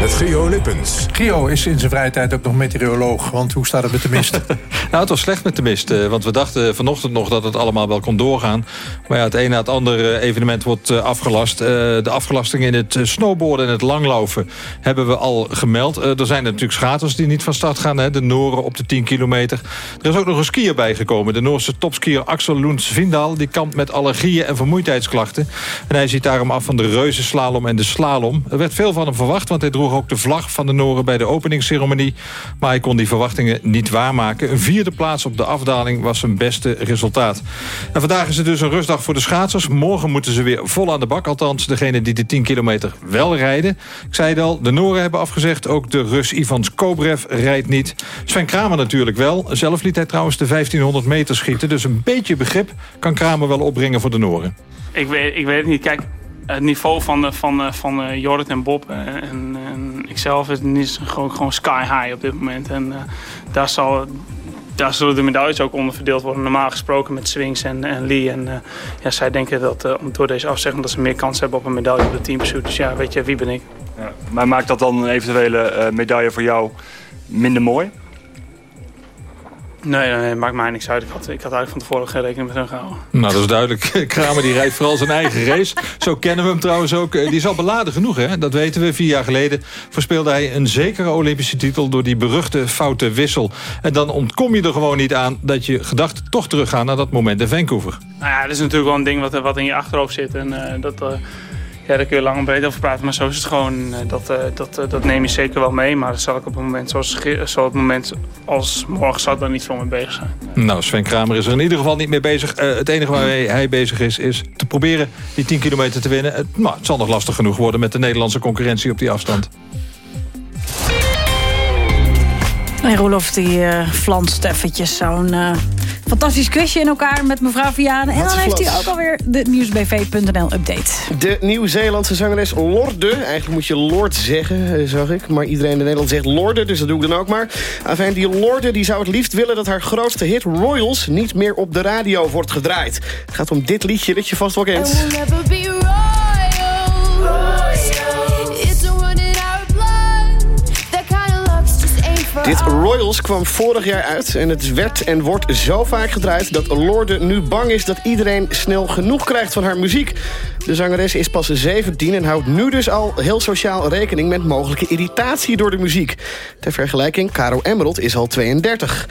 Met Gio Lippens. Gio is in zijn vrije tijd ook nog meteoroloog. Want hoe staat het met de mist? nou, het was slecht met de mist. Eh, want we dachten vanochtend nog dat het allemaal wel kon doorgaan. Maar ja, het ene na het andere evenement wordt eh, afgelast. De afgelasting in het snowboarden en het langlopen hebben we al gemeld. Er zijn natuurlijk schaters die niet van start gaan. Hè? De Noren op de 10 kilometer. Er is ook nog een skier bijgekomen. De Noorse topskier Axel Loens Vindal. Die kampt met allergieën en vermoeidheidsklachten. En hij ziet daarom af van de reuzenslalom en de slalom. Er werd veel van hem verwacht, want hij droeg ook de vlag van de Noren bij de openingsceremonie. Maar hij kon die verwachtingen niet waarmaken. Een vierde plaats op de afdaling was zijn beste resultaat. En vandaag is het dus een rustdag voor de schaatsers. Morgen moeten ze weer vol aan de bak. Althans, degene die de 10 kilometer wel rijden. Ik zei het al, de Noren hebben afgezegd. Ook de Rus Ivan Skobrev rijdt niet. Sven Kramer natuurlijk wel. Zelf liet hij trouwens de 1500 meter schieten. Dus een beetje begrip kan Kramer wel opbrengen voor de Noren. Ik weet, ik weet het niet. Kijk, het niveau van, van, van uh, Jorrit en Bob en, en, ikzelf is, gewoon, gewoon sky high op dit moment. En daar, zal, daar zullen de medailles ook onder verdeeld worden. Normaal gesproken met Swings en, en Lee. En ja, zij denken dat door deze afzegging dat ze meer kans hebben op een medaille op de teampursuit. Dus ja, weet je, wie ben ik? Ja, maar maakt dat dan een eventuele medaille voor jou minder mooi? Nee, nee, maakt mij niks uit. Ik had, ik had eigenlijk van tevoren geen rekening met hun gehouden. Nou, dat is duidelijk. Kramer die rijdt vooral zijn eigen race. Zo kennen we hem trouwens ook. Die is al beladen genoeg, hè? Dat weten we. Vier jaar geleden verspeelde hij een zekere Olympische titel... door die beruchte foute wissel. En dan ontkom je er gewoon niet aan dat je gedachten toch teruggaan... naar dat moment in Vancouver. Nou ja, dat is natuurlijk wel een ding wat, wat in je achterhoofd zit. En uh, dat... Uh, ja, daar kun je lang en breed over praten. Maar zo is het gewoon. Dat, dat, dat neem je zeker wel mee. Maar dat zal ik op een moment zoals zo het moment als morgen zal ik daar niet veel mee bezig zijn. Nou, Sven Kramer is er in ieder geval niet mee bezig. Uh, het enige waarmee hij bezig is, is te proberen die 10 kilometer te winnen. Het, nou, het zal nog lastig genoeg worden met de Nederlandse concurrentie op die afstand. En Roelof die uh, flanst eventjes zo'n uh, fantastisch quizje in elkaar met mevrouw Vianen. En dan heeft hij ook alweer de nieuwsbv.nl update. De Nieuw-Zeelandse zangeres Lorde. Eigenlijk moet je Lord zeggen, zag ik. Maar iedereen in Nederland zegt Lorde, dus dat doe ik dan ook maar. Enfin, die Lorde die zou het liefst willen dat haar grootste hit Royals... niet meer op de radio wordt gedraaid. Het gaat om dit liedje dat je vast wel kent. Dit Royals kwam vorig jaar uit en het werd en wordt zo vaak gedraaid... dat Lorde nu bang is dat iedereen snel genoeg krijgt van haar muziek. De zangeres is pas 17 en houdt nu dus al heel sociaal rekening... met mogelijke irritatie door de muziek. Ter vergelijking, Caro Emerald is al 32.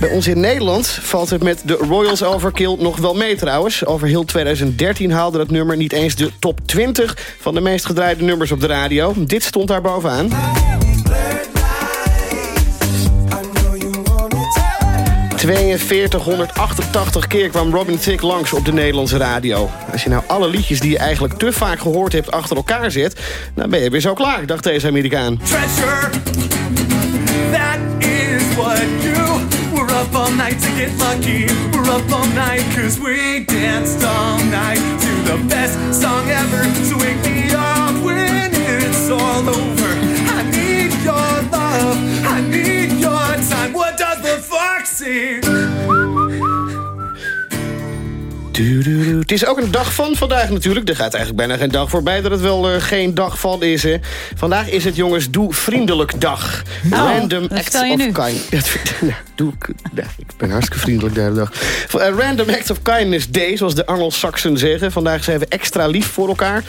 Bij ons in Nederland valt het met de Royals Overkill nog wel mee trouwens. Over heel 2013 haalde het nummer niet eens de top 20... van de meest gedraaide nummers op de radio. Dit stond daar bovenaan. 4288 keer kwam Robin Thicke langs op de Nederlandse radio. Als je nou alle liedjes die je eigenlijk te vaak gehoord hebt achter elkaar zet... dan ben je weer zo klaar, dacht deze Amerikaan. That is what you. We're up all night to get lucky. We're up all night we danced all night to the best song ever. Wake Sick. Het is ook een dag van vandaag natuurlijk. Er gaat eigenlijk bijna geen dag voorbij dat het wel eh, geen dag van is. Hè. Vandaag is het jongens Doe Vriendelijk Dag. Nou, Random je of nu. Kindness. Nou, doe ik, nou, ik ben hartstikke vriendelijk de hele dag. Eh, Random Act of Kindness Day, zoals de Anglo-Saxen zeggen. Vandaag zijn we extra lief voor elkaar.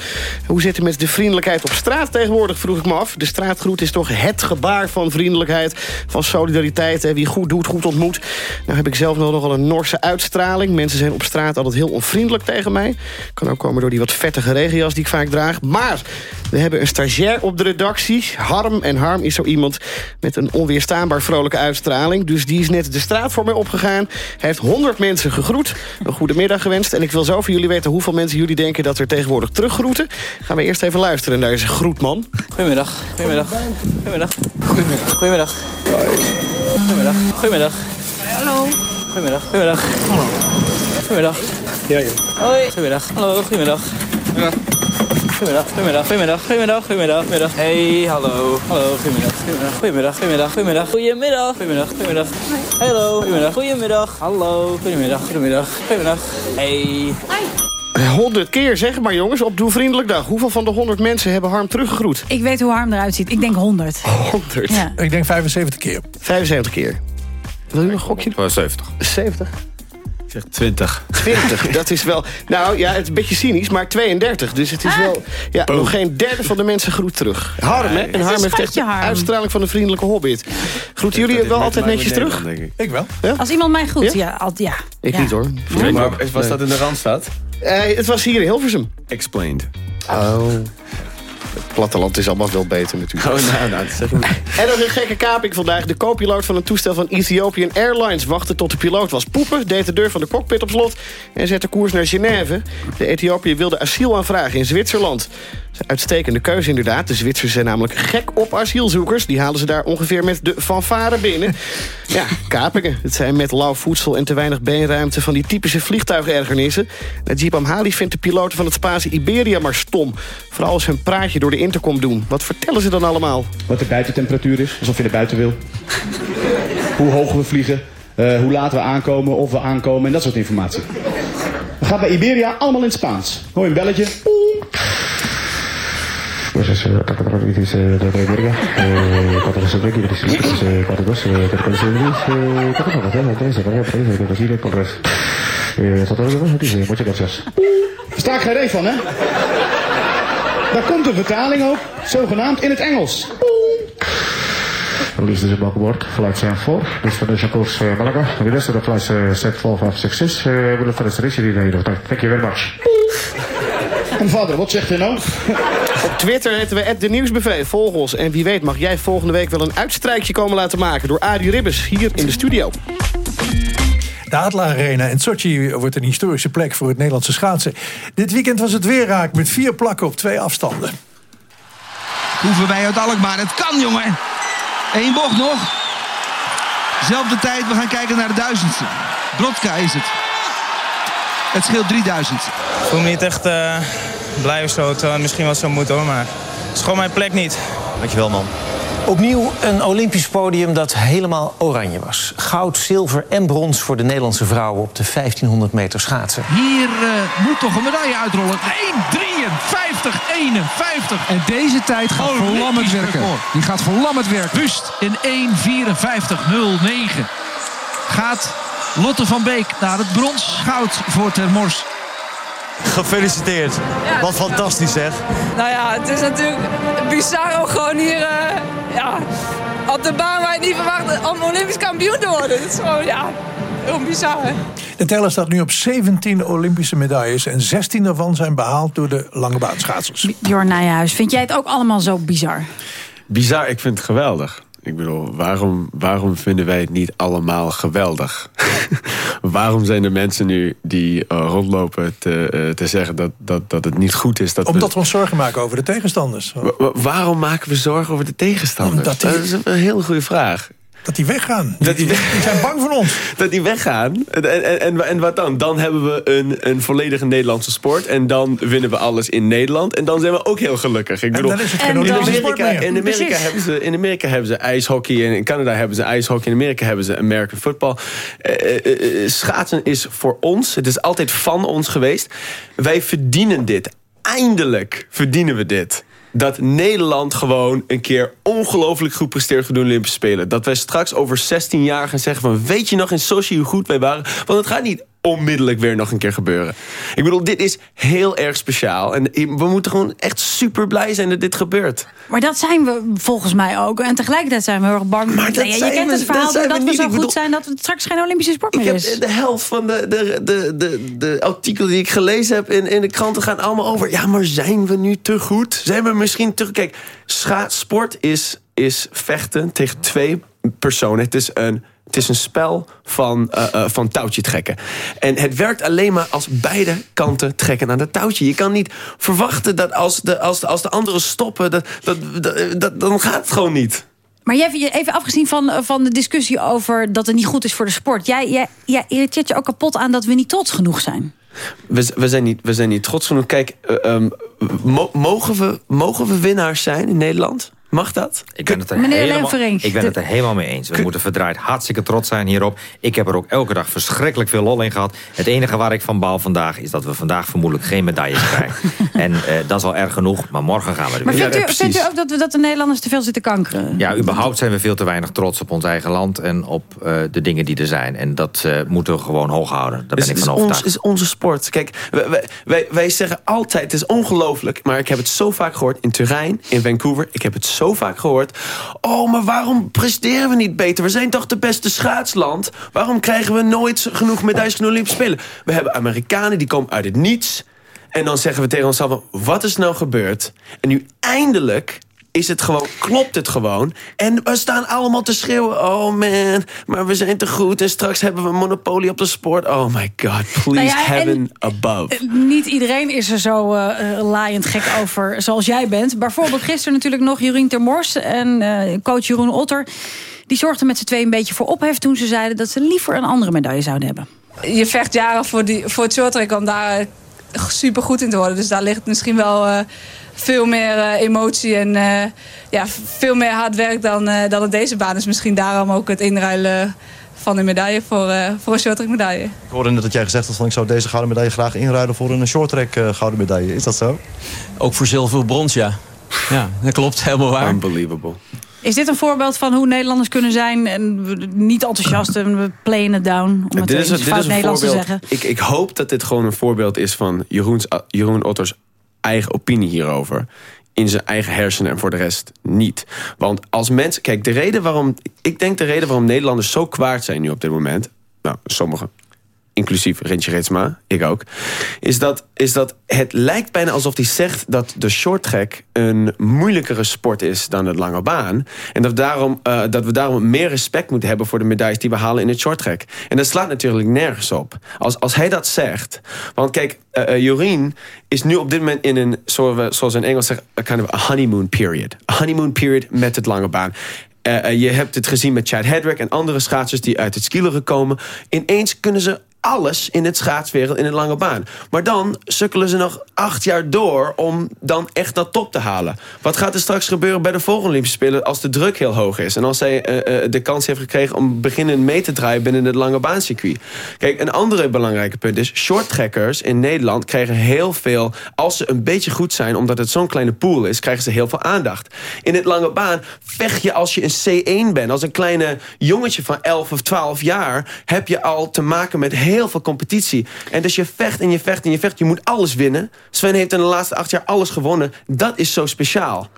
Hoe zit het met de vriendelijkheid op straat tegenwoordig, vroeg ik me af. De straatgroet is toch het gebaar van vriendelijkheid, van solidariteit. Hè. Wie goed doet, goed ontmoet. Nou heb ik zelf nog nogal een Norse uitstraling. Mensen zijn op straat altijd heel onvriendelijk tegen mij. Kan ook komen door die wat vettige regenjas die ik vaak draag. Maar we hebben een stagiair op de redactie. Harm. En Harm is zo iemand met een onweerstaanbaar vrolijke uitstraling. Dus die is net de straat voor mij opgegaan. Hij heeft 100 mensen gegroet. Een goede middag gewenst. En ik wil zo van jullie weten hoeveel mensen jullie denken... dat er tegenwoordig teruggroeten. Gaan we eerst even luisteren naar deze groetman. Goedemiddag. Goedemiddag. Goedemiddag. Goedemiddag. Goedemiddag. Goedemiddag. Goedemiddag. Hallo. Goedemiddag. Goedemiddag. Hallo. Goedemiddag. Ja, ja. Hoi. Goedemiddag. Hallo, goedemiddag. Goedemiddag. Goedemiddag, goedemiddag, goedemiddag, goedemiddag. Hey, hallo. Hallo, goedemiddag, goedemiddag, goedemiddag, goedemiddag, goedemiddag, goedemiddag, goedemiddag, Hallo, goedemiddag, goedemiddag, hallo, goedemiddag, goedemiddag, goedemiddag, hey. 100 keer, zeg maar jongens, op Doe Vriendelijk Dag. Hoeveel van de 100 mensen hebben Harm teruggegroet? Ik weet hoe Harm eruit ziet. Ik denk 100. 100? Ja. Ik denk 75 keer. 75 keer. Wil je een gokje? 70. 70? Ik zeg 20. 20, dat is wel... Nou ja, het is een beetje cynisch, maar 32. Dus het is wel... Ja, nog geen derde van de mensen groet terug. Harm, hè? En Harm een heeft echt de Harm. uitstraling van een vriendelijke hobbit. Groeten jullie wel altijd netjes terug? Ik wel. Als iemand mij groet, Ja? ja. al- ja. Ik Ja. niet hoor. Maar was dat in de Randstad? Eh, het was hier in Hilversum. Explained. Oh. Het platteland is allemaal wel beter natuurlijk. Oh, nou, nou, dat zeg. En nog een gekke kaping vandaag. De co-piloot van een toestel van Ethiopian Airlines wachtte tot de piloot was poepen, deed de deur van de cockpit op slot en zette koers naar Genève. De Ethiopiër wilde asiel aanvragen in Zwitserland. Dat is een Uitstekende keuze inderdaad. De Zwitsers zijn namelijk gek op asielzoekers. Die halen ze daar ongeveer met de fanfare binnen. Ja, kapingen. Het zijn met lauw voedsel en te weinig beenruimte... van die typische vliegtuigergernissen. Najib Amhali vindt de piloten van het Spaanse Iberia maar stom. Vooral als een praatje door de intercom doen. Wat vertellen ze dan allemaal? Wat de buitentemperatuur is, alsof je er buiten wil. hoe hoog we vliegen, hoe laat we aankomen, of we aankomen en dat soort informatie. We gaan bij Iberia allemaal in het Spaans. Hoor je een belletje? Versta ik geen reef van, hè? Daar komt een vertaling ook, zogenaamd in het Engels. Release is board, flight 74. This financial course uh, Malaga. The rest of the flights uh, set 4566. Uh, we'll for the reach in the Thank you very much. En vader, wat zegt hij nou? Op Twitter heten we de Nieuwsbuffet. Volg ons. En wie weet mag jij volgende week wel een uitstrijkje komen laten maken... door Adi Ribbes hier in de studio. De Arena in Sochi wordt een historische plek voor het Nederlandse schaatsen. Dit weekend was het weer raak met vier plakken op twee afstanden. Hoeven wij uit Alkmaar. Het kan, jongen. Eén bocht nog. Zelfde tijd. We gaan kijken naar de duizendste. Brodka is het. Het scheelt 3000. Ik voel me niet echt eh, blij of zo. Terwijl het misschien wel zo moet hoor. Maar het is gewoon mijn plek niet. Dankjewel man. Opnieuw een Olympisch podium dat helemaal oranje was. Goud, zilver en brons voor de Nederlandse vrouwen op de 1500 meter schaatsen. Hier uh, moet toch een medaille uitrollen. 1,53, 51. En deze tijd gaat verlammend werken. Die gaat verlammend werken. Wust in 1,54,09. Gaat Lotte van Beek naar het brons. Goud voor Termors. Gefeliciteerd. Wat fantastisch zeg. Nou ja, het is natuurlijk bizar om gewoon hier uh, ja, op de baan waar je niet verwacht om Olympisch kampioen te worden. Het is gewoon, ja, heel bizar. De teller staat nu op 17 Olympische medailles. En 16 daarvan zijn behaald door de lange baanschaatsers. Bjorn Nijhuis, vind jij het ook allemaal zo bizar? Bizar, ik vind het geweldig. Ik bedoel, waarom, waarom vinden wij het niet allemaal geweldig? waarom zijn er mensen nu die uh, rondlopen te, uh, te zeggen dat, dat, dat het niet goed is? Dat Omdat we, we ons zorgen maken over de tegenstanders. waarom maken we zorgen over de tegenstanders? Omdat die... Dat is een hele goede vraag. Dat die weggaan. Dat die, weg... die zijn bang voor ons. Dat die weggaan. En, en, en, en, wat dan? Dan hebben we een, een volledige Nederlandse sport. En dan winnen we alles in Nederland. En dan zijn we ook heel gelukkig. Ik bedoel, en dan is het geen in, Olympische Amerika, sport meer. in, Amerika hebben ze, in Amerika hebben ze ijshockey. En in Canada hebben ze ijshockey. In Amerika hebben ze American football. Uh, uh, schaatsen is voor ons. Het is altijd van ons geweest. Wij verdienen dit. Eindelijk verdienen we dit dat Nederland gewoon een keer ongelooflijk goed presteert voor de Olympische Spelen. Dat wij straks over 16 jaar gaan zeggen van... weet je nog in Sochi hoe goed wij waren? Want het gaat niet onmiddellijk weer nog een keer gebeuren. Ik bedoel, dit is heel erg speciaal. En we moeten gewoon echt super blij zijn dat dit gebeurt. Maar dat zijn we volgens mij ook. En tegelijkertijd zijn we heel erg bang. Maar dat je kent we- het verhaal dat we we, zo Ik goed bedoel- zijn... dat het straks geen Olympische sport Ik meer heb is. de helft van de, de, de, de, de artikelen die ik gelezen heb in, in de kranten gaan allemaal over. Ja, maar zijn we nu te goed? Zijn we misschien te... Kijk, scha- sport is, is vechten tegen twee personen. Het is een, het is een spel van, eh, eh, van touwtje trekken. En het werkt alleen maar als beide kanten trekken aan dat touwtje. Je kan niet verwachten dat als de, als de, als de anderen stoppen... Dat, dat, dat, dat- dan gaat het gewoon niet. Maar jij, even afgezien van, van de discussie over dat het niet goed is voor de sport. Jij, jij, jij irriteert je ook kapot aan dat we niet trots genoeg zijn. We, we, zijn niet, we zijn niet trots genoeg. Kijk, eh, ehm, mo- mogen, we, mogen we winnaars zijn in Nederland? Mag dat? Ik ben, het er Meneer helemaal, ik ben het er helemaal mee eens. We moeten verdraaid hartstikke trots zijn hierop. Ik heb er ook elke dag verschrikkelijk veel lol in gehad. Het enige waar ik van baal vandaag is dat we vandaag vermoedelijk geen medailles krijgen. en eh, dat is al erg genoeg, maar morgen gaan we er Maar weer. vindt u, vindt u ook dat, we, dat de Nederlanders te veel zitten kankeren? Ja, überhaupt zijn we veel te weinig trots op ons eigen land... en op eh, de dingen die er zijn. En dat eh, moeten we gewoon hoog houden. Daar ben Het ik is, van ons, overtuigd. is onze sport. Kijk, wij, wij- wij, wij zeggen altijd, het is ongelooflijk... maar ik heb het zo vaak gehoord in Turijn, in Vancouver... ik heb het zo vaak gehoord... oh, maar waarom presteren we niet beter? We zijn toch de beste schaatsland? Waarom krijgen we nooit genoeg medailles van Olympische Spelen? We hebben Amerikanen, die komen uit het niets... en dan zeggen we tegen onszelf, wat is nou gebeurd? En nu eindelijk is het gewoon, klopt het gewoon. En we staan allemaal te schreeuwen, oh man, maar we zijn te goed... en straks hebben we een monopolie op de sport. Oh my god, please, Nou ja, heaven above. Eh, Niet iedereen is er zo eh, eh, laaiend gek over zoals jij bent. Bijvoorbeeld gisteren natuurlijk nog Jurien Termors en eh, coach Jeroen Otter. Die zorgden met z'n twee een beetje voor ophef toen ze zeiden... dat ze liever een andere medaille zouden hebben. Je vecht jaren voor, die, voor het shorttrack om daar super goed in te worden. Dus daar ligt misschien wel eh, veel meer eh, emotie en eh, ja, veel meer hard werk dan, eh, dan op deze baan. Dus misschien daarom ook het inruilen van een medaille voor, eh, voor een shorttrack medaille. Ik hoorde net dat jij gezegd had van ik zou deze gouden medaille graag inruilen voor een shorttrack gouden medaille. Is dat zo? Ook voor zilver of brons, ja. Ja, dat klopt. Helemaal waar. Unbelievable. Is dit een voorbeeld van hoe Nederlanders kunnen zijn... en niet enthousiast en we playen it down... om het dit is, dit is een Nederlands te voorbeeld. zeggen? Ik, ik hoop dat dit gewoon een voorbeeld is van Jeroens, Jeroen Otters eigen opinie hierover. In zijn eigen hersenen en voor de rest niet. Want als mensen... Kijk, de reden waarom... Ik denk de reden waarom Nederlanders zo kwaad zijn nu op dit moment... Nou, sommigen. Inclusief Rintje Ritsma, ik ook. Is dat, is dat het lijkt bijna alsof hij zegt dat de shorttrack een moeilijkere sport is dan de lange baan. En dat, daarom, eh, dat we daarom meer respect moeten hebben voor de medailles die we halen in het shorttrack. En dat slaat natuurlijk nergens op. Als, als hij dat zegt. Want kijk, eh, Jorien is nu op dit moment in een, zoals we- we in Engels a kind of a honeymoon period. A honeymoon period met het lange baan. Je hebt het gezien met Chad Hedrick en andere schaatsers die uit het skileren komen. Ineens kunnen ze alles in het schaatswereld in de lange baan. Maar dan sukkelen ze nog acht jaar door om dan echt dat top te halen. Wat gaat er straks gebeuren bij de volgende Olympische Spelen... als de druk heel hoog is? En als zij uh, uh, de kans heeft gekregen om beginnen mee te draaien... binnen het lange baancircuit. Kijk, een andere belangrijke punt is... shorttrackers in Nederland krijgen heel veel... als ze een beetje goed zijn, omdat het zo'n kleine pool is... krijgen ze heel veel aandacht. In het lange baan vecht je als je een C1 bent... als een kleine jongetje van 11 of 12 jaar... heb je al te maken met heel veel competitie. En dus je vecht en je vecht en je vecht. Je moet alles winnen. Sven heeft in de laatste acht jaar alles gewonnen. Dat is zo speciaal.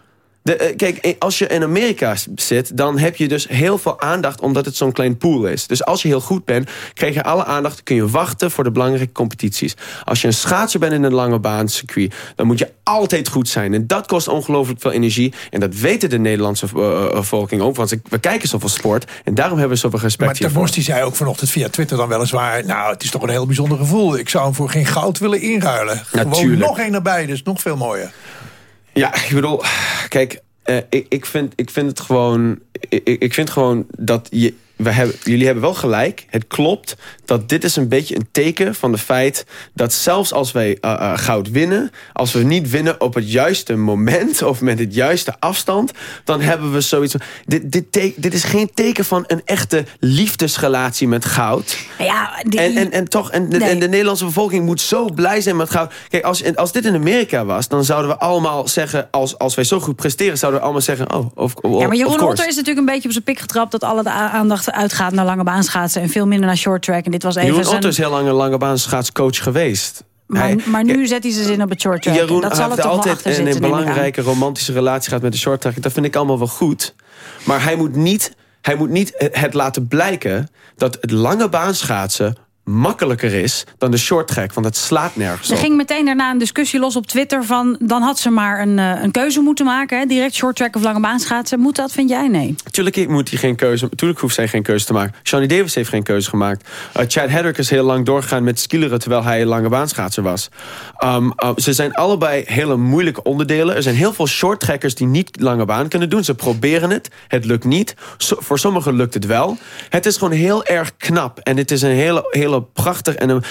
De, eh, kijk, eh, als je in Amerika zit, dan heb je dus heel veel aandacht... omdat het zo'n klein pool is. Dus als je heel goed bent, krijg je alle aandacht... kun je wachten voor de belangrijke competities. Als je een schaatser bent in een lange baan circuit... dan moet je altijd goed zijn. En dat kost ongelooflijk veel energie. En dat weten de Nederlandse uh, bevolking ook. Want we kijken zoveel sport. En daarom hebben we zoveel respect Maar Ter die zei ook vanochtend via Twitter dan weliswaar... nou, het is toch een heel bijzonder gevoel. Ik zou hem voor geen goud willen inruilen. Natuurlijk. Gewoon nog één erbij, dus nog veel mooier. Ja, ik bedoel, kijk, uh, ik, ik, vind, ik vind het gewoon. Ik, ik vind gewoon dat je we hebben, jullie hebben wel gelijk. Het klopt dat dit is een beetje een teken van het feit... dat zelfs als wij uh, uh, goud winnen... als we niet winnen op het juiste moment... of met het juiste afstand... dan hebben we zoiets van... Dit, dit, dit is geen teken van een echte liefdesrelatie met goud. Ja, die, en, en, en toch, en, en, de Nederlandse bevolking moet zo blij zijn met goud. Kijk, als, als dit in Amerika was... dan zouden we allemaal zeggen... als, als wij zo goed presteren, zouden we allemaal zeggen... oh, of, of, Ja, maar Jeroen Otter is natuurlijk een beetje op zijn pik getrapt... dat alle de aandacht uitgaat naar lange baanschaatsen... en veel minder naar short track. En dit was even Jeroen. Otto is heel lang een lange baansschaatscoach geweest. Maar, Hij- maar nu zet hij ze zin op het short track. Jeroen dat zal heeft altijd een, een belangrijke romantische relatie gehad met de short track. Dat vind ik allemaal wel goed. Maar hij moet niet, hij moet niet het laten blijken dat het lange baanschaatsen makkelijker is dan de short track. Want het slaat nergens Er op. ging meteen daarna een discussie los op Twitter van... dan had ze maar een, eh, een keuze moeten maken. Hè? Direct short track of lange baanschaatsen. Moet dat, vind jij? Nee. Tuurlijk moet hij geen keuze. Tuurlijk hoeft zij geen keuze te maken. Johnny Davis heeft geen keuze gemaakt. Uh, Chad Hedrick is heel lang doorgegaan met skileren terwijl hij een lange baanschaatser was. Um, uh, ze zijn allebei hele moeilijke onderdelen. Er zijn heel veel shorttrackers die niet lange baan kunnen doen. Ze proberen het. Het lukt niet. So- voor sommigen lukt het wel. Het is gewoon heel erg knap. En het is een hele, hele prachtig. En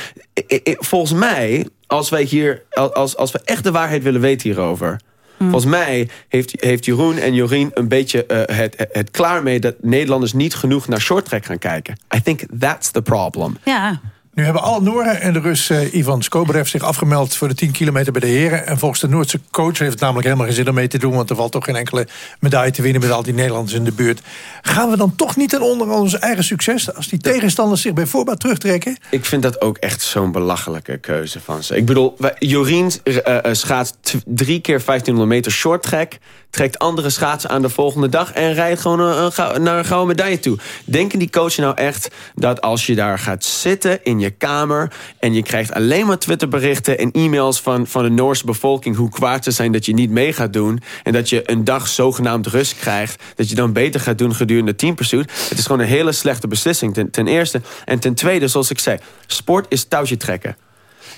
volgens mij, als wij hier, als, als we echt de waarheid willen weten hierover. Volgens mij heeft, heeft Jeroen en Jorien een beetje eh, het, het, het klaar mee... dat Nederlanders niet genoeg naar shorttrack gaan kijken. I think that's the problem. Ja. Nu hebben alle Nooren en de Rus eh, Ivan Skobarev zich afgemeld voor de 10 kilometer bij de heren. En volgens de Noordse coach heeft het namelijk helemaal geen zin om mee te doen. Want er valt toch geen enkele medaille te winnen met al die Nederlanders in de buurt. Gaan we dan toch niet ten onder aan ons eigen succes? Als die tegenstanders zich bij voorbaat terugtrekken? Ik vind dat ook echt zo'n belachelijke keuze van ze. Ik bedoel, Jorien eh, eh, schaatst t- drie keer 1500 meter short track... trekt andere schaatsen aan de volgende dag... en rijdt gewoon een, een naar een gouden medaille toe. Denken die coaches nou echt dat als je daar gaat zitten in je kamer... en je krijgt alleen maar Twitterberichten en e-mails van, van de Noorse bevolking... hoe kwaad ze zijn dat je niet mee gaat doen... en dat je een dag zogenaamd rust krijgt... dat je dan beter gaat doen gedurende Team Pursuit. Het is gewoon een hele slechte beslissing, ten, ten eerste. En ten tweede, zoals ik zei, sport is touwtje trekken.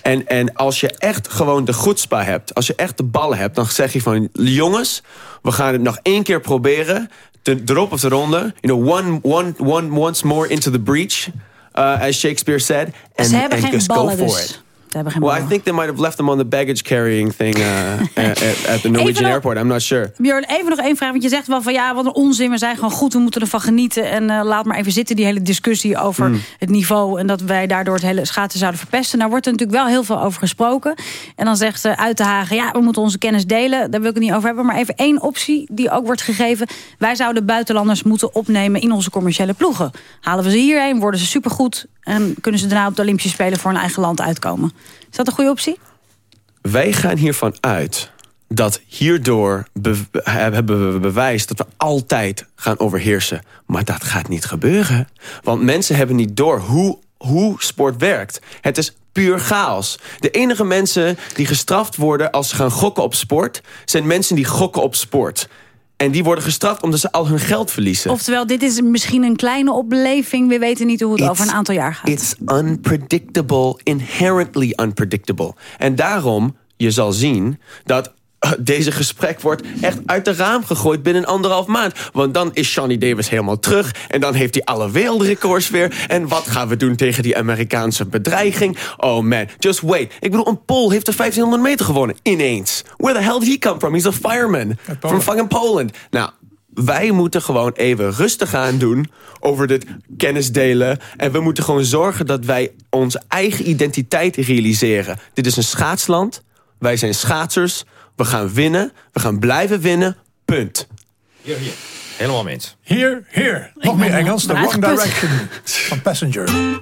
En, en als je echt gewoon de goedspa hebt, als je echt de ballen hebt... dan zeg je van, jongens, we gaan het nog één keer proberen... De drop of de ronde, you know, one, one, one, once more into the breach... Uh, as Shakespeare said. And, Ze hebben geen ballen for dus. it. Ze hebben geen Well. I think they might have left them on the baggage carrying thing uh, at, at the Norwegian nog- airport. I'm not sure. Björn, even nog één vraag. Want je zegt wel van ja, wat een onzin. We zijn gewoon goed, we moeten ervan genieten. En eh, laat maar even zitten, die hele discussie over Hmm. het niveau. En dat wij daardoor het hele schaatsen zouden verpesten. Nou wordt er natuurlijk wel heel veel over gesproken. En dan zegt ze uit de Hagen, ja, we moeten onze kennis delen. Daar wil ik het niet over hebben. Maar even één optie die ook wordt gegeven. Wij zouden buitenlanders moeten opnemen in onze commerciële ploegen. Halen we ze hierheen, worden ze supergoed. En kunnen ze daarna op de Olympische Spelen voor hun eigen land uitkomen. Is dat een goede optie? Wij gaan hiervan uit dat hierdoor be- hebben we bewijs dat we altijd gaan overheersen. Maar dat gaat niet gebeuren. Want mensen hebben niet door hoe, hoe sport werkt. Het is puur chaos. De enige mensen die gestraft worden als ze gaan gokken op sport... zijn mensen die gokken op sport. En die worden gestraft omdat ze al hun geld verliezen. Oftewel, dit is misschien een kleine opleving. We weten niet hoe het over een aantal jaar gaat. It's unpredictable, inherently unpredictable. En daarom, je zal zien dat deze gesprek wordt echt uit de raam gegooid binnen anderhalf maand. Want dan is Johnny Davis helemaal terug. En dan heeft hij alle wereldrecords weer. En wat gaan we doen tegen die Amerikaanse bedreiging? Oh man, just wait. Ik bedoel, een Pool heeft de 1500 meter gewonnen. Ineens. Where the hell did he come from? He's a fireman. From fucking Poland. Nou, wij moeten gewoon even rustig aan doen over dit kennis delen. En we moeten gewoon zorgen dat wij onze eigen identiteit realiseren. Dit is een schaatsland. Wij zijn schaatsers. We gaan winnen. We gaan blijven winnen. Punt. Hier, hier. Helemaal eens. Hier, hier. Nog meer Engels. The Wrong. Direction van Passenger. When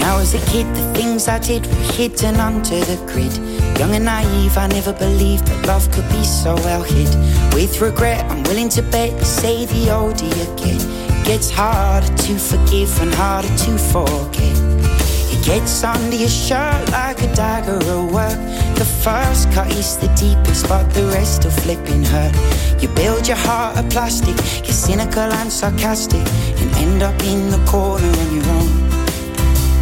I was a kid, the things I did were hidden under the grid. Young and naive, I never believed that love could be so well hid. With regret, I'm willing to bet they say the you get, it gets harder to forgive and harder to forget. It gets under your shirt like a dagger at work. The first cut is the deepest, but the rest are flipping hurt. You build your heart of plastic, you're cynical and sarcastic, and end up in the corner on your own.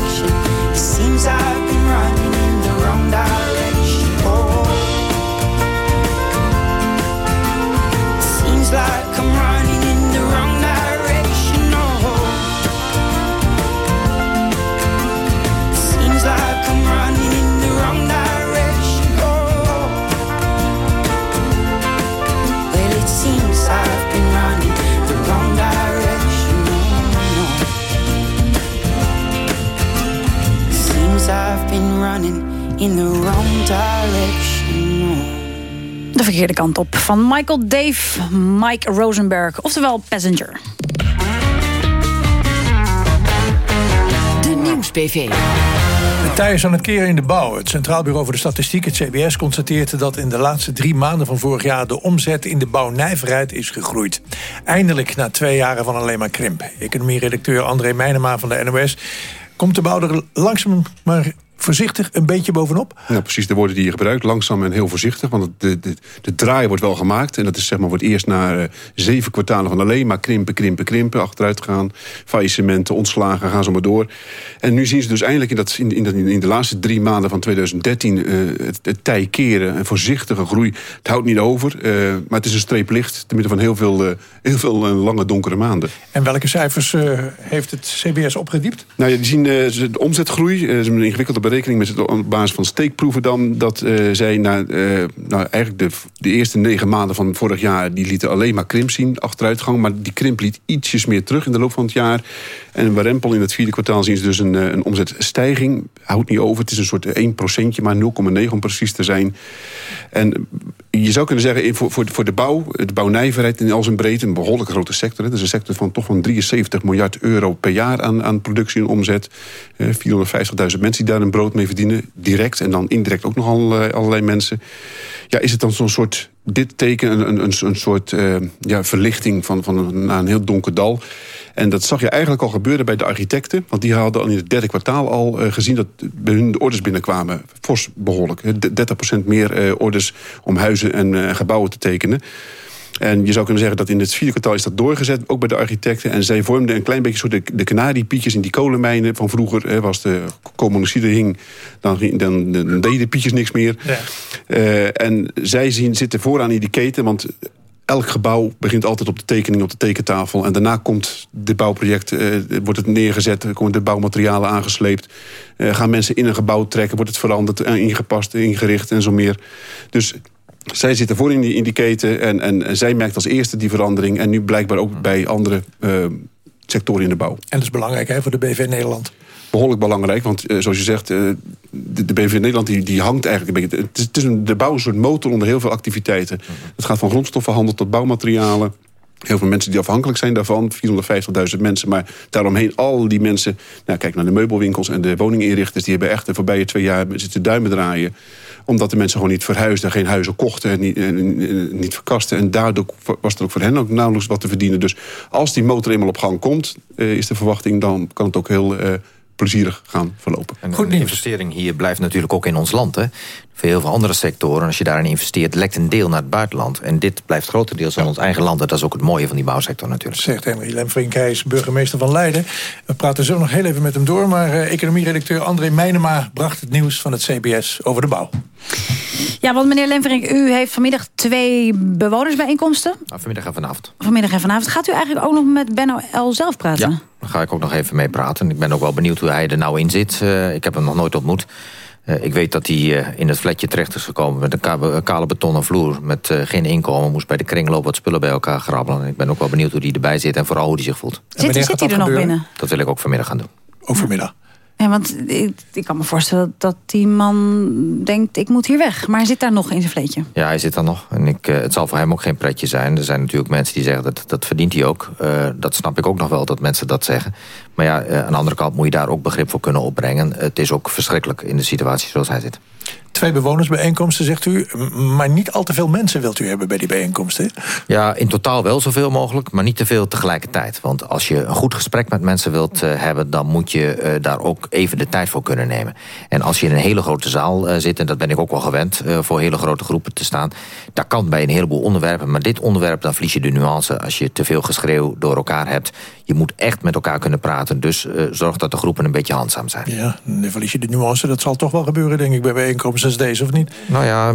direction. In the wrong direction. De verkeerde kant op. Van Michael Dave, Mike Rosenberg. Oftewel Passenger. De Nieuws-PV. De tij is aan het keren in de bouw. Het Centraal Bureau voor de Statistiek, het CBS, constateert dat in de laatste drie maanden van vorig jaar de omzet in de bouwnijverheid is gegroeid. Eindelijk na twee jaren van alleen maar krimp. Economie-redacteur André Meijnema van de NOS. Komt de bouw er langzaam maar voorzichtig een beetje bovenop? Nou, precies de woorden die je gebruikt. Langzaam en heel voorzichtig. Want de, de, de draai wordt wel gemaakt. En dat is zeg maar het eerst na zeven kwartalen van alleen maar krimpen, krimpen, krimpen. Achteruit gaan. Faillissementen, ontslagen, gaan zo maar door. En nu zien ze dus eindelijk in, dat, in, in, in de laatste drie maanden van 2013... het, het tij keren. Een voorzichtige groei. Het houdt niet over. maar het is een streep licht. Te midden van heel veel, heel veel lange donkere maanden. En welke cijfers heeft het CBS opgediept? Nou, ja, die zien de omzetgroei. Dat is een ingewikkelde berekening met het, op basis van steekproeven dan... dat uh, zij na, uh, nou, eigenlijk de, de eerste negen maanden van vorig jaar... die lieten alleen maar krimp zien, achteruitgang. Maar die krimp liet ietsjes meer terug in de loop van het jaar. En in Warempel in het vierde kwartaal zien ze dus een, een omzetstijging. Houdt niet over, het is een soort 1 procentje, maar 0,9 om precies te zijn. En je zou kunnen zeggen, voor, voor, de bouw, de bouwnijverheid in al zijn breedte... een behoorlijk grote sector. Het is een sector van toch van 73 miljard euro per jaar aan, aan productie en omzet. 450.000 mensen die daar een brood mee verdienen. Direct en dan indirect ook nog allerlei, allerlei mensen. Ja, is het dan zo'n soort, dit teken, een, een, een soort uh, ja, verlichting van, van een, naar een heel donker dal... En dat zag je eigenlijk al gebeuren bij de architecten. Want die hadden al in het derde kwartaal al uh, gezien... dat bij hun de orders binnenkwamen. Fors behoorlijk. 30% meer uh, orders om huizen en gebouwen te tekenen. En je zou kunnen zeggen dat in het vierde kwartaal is dat doorgezet, ook bij de architecten. En zij vormden een klein beetje zo de, de kanariepietjes in die kolenmijnen van vroeger. Hè, was de koolmonoxide hing, dan, dan, dan deden de pietjes niks meer. Ja. Uh, en zij zien, zitten vooraan in die keten, want elk gebouw begint altijd op de tekening op de tekentafel. En daarna komt dit bouwproject, uh, wordt het neergezet, komen de bouwmaterialen aangesleept. Uh, gaan mensen in een gebouw trekken, wordt het veranderd, uh, ingepast, ingericht en zo meer. Dus zij zitten voor in die, in die keten en, en, en, zij merkt als eerste die verandering. En nu blijkbaar ook bij andere sectoren in de bouw. En dat is belangrijk hè, voor de BV Nederland behoorlijk belangrijk. Want uh, zoals je zegt, uh, de, de, BV Nederland die, die hangt eigenlijk een beetje... Het is, het is een, de bouw is een soort motor onder heel veel activiteiten. Het gaat van grondstoffenhandel tot bouwmaterialen. Heel veel mensen die afhankelijk zijn daarvan. 450.000 mensen. Maar daaromheen al die mensen... Nou, kijk naar de meubelwinkels en de woninginrichters. Die hebben echt de voorbije twee jaar zitten duimen draaien omdat de mensen gewoon niet verhuisden, geen huizen kochten en niet, niet verkasten. En daardoor was er ook voor hen ook nauwelijks wat te verdienen. Dus als die motor eenmaal op gang komt, uh, is de verwachting... dan kan het ook heel uh, plezierig gaan verlopen. En Goed de investering hier blijft natuurlijk ook in ons land. Hè? Voor heel veel andere sectoren, als je daarin investeert... lekt een deel naar het buitenland. En dit blijft grotendeels in ons eigen land. En dat is ook het mooie van die bouwsector natuurlijk. Zegt Henry Lemfrink, hij is burgemeester van Leiden. We praten zo nog heel even met hem door. Maar uh, economieredacteur André Meijnema bracht het nieuws van het CBS over de bouw. Ja, want meneer Lemfrink, u heeft vanmiddag twee bewonersbijeenkomsten. Nou, vanmiddag en vanavond. Vanmiddag en vanavond. Gaat u eigenlijk ook nog met Benno L. zelf praten? Ja, daar ga ik ook nog even mee praten. Ik ben ook wel benieuwd hoe hij er nou in zit. Uh, ik heb hem nog nooit ontmoet. Uh, ik weet dat hij uh, in het flatje terecht is gekomen met een ka kale betonnen vloer. Met geen inkomen, moest bij de kringloop wat spullen bij elkaar grabbelen. Ik ben ook wel benieuwd hoe hij erbij zit en vooral hoe hij zich voelt. Zit, zit hij er nog binnen? Dat wil ik ook vanmiddag gaan doen. Ook vanmiddag? Ja, want ik, ik, kan me voorstellen dat die man denkt, ik moet hier weg. Maar hij zit daar nog in zijn vleetje. Ja, hij zit daar nog. En ik, uh, het zal voor hem ook geen pretje zijn. Er zijn natuurlijk mensen die zeggen, dat, dat verdient hij ook. Uh, dat snap ik ook nog wel, dat mensen dat zeggen. Maar ja, uh, aan de andere kant moet je daar ook begrip voor kunnen opbrengen. Het is ook verschrikkelijk in de situatie zoals hij zit. Twee bewonersbijeenkomsten, zegt u. Maar niet al te veel mensen wilt u hebben bij die bijeenkomsten? Ja, in totaal wel zoveel mogelijk, maar niet te veel tegelijkertijd. Want als je een goed gesprek met mensen wilt uh, hebben... dan moet je uh, daar ook even de tijd voor kunnen nemen. En als je in een hele grote zaal uh, zit... en dat ben ik ook wel gewend, voor hele grote groepen te staan... daar kan bij een heleboel onderwerpen. Maar dit onderwerp, dan verlies je de nuance... als je te veel geschreeuw door elkaar hebt. Je moet echt met elkaar kunnen praten. Dus zorg dat de groepen een beetje handzaam zijn. Ja, dan verlies je de nuance. Dat zal toch wel gebeuren, denk ik, bij bijeenkomsten als deze, of niet? Nou ja,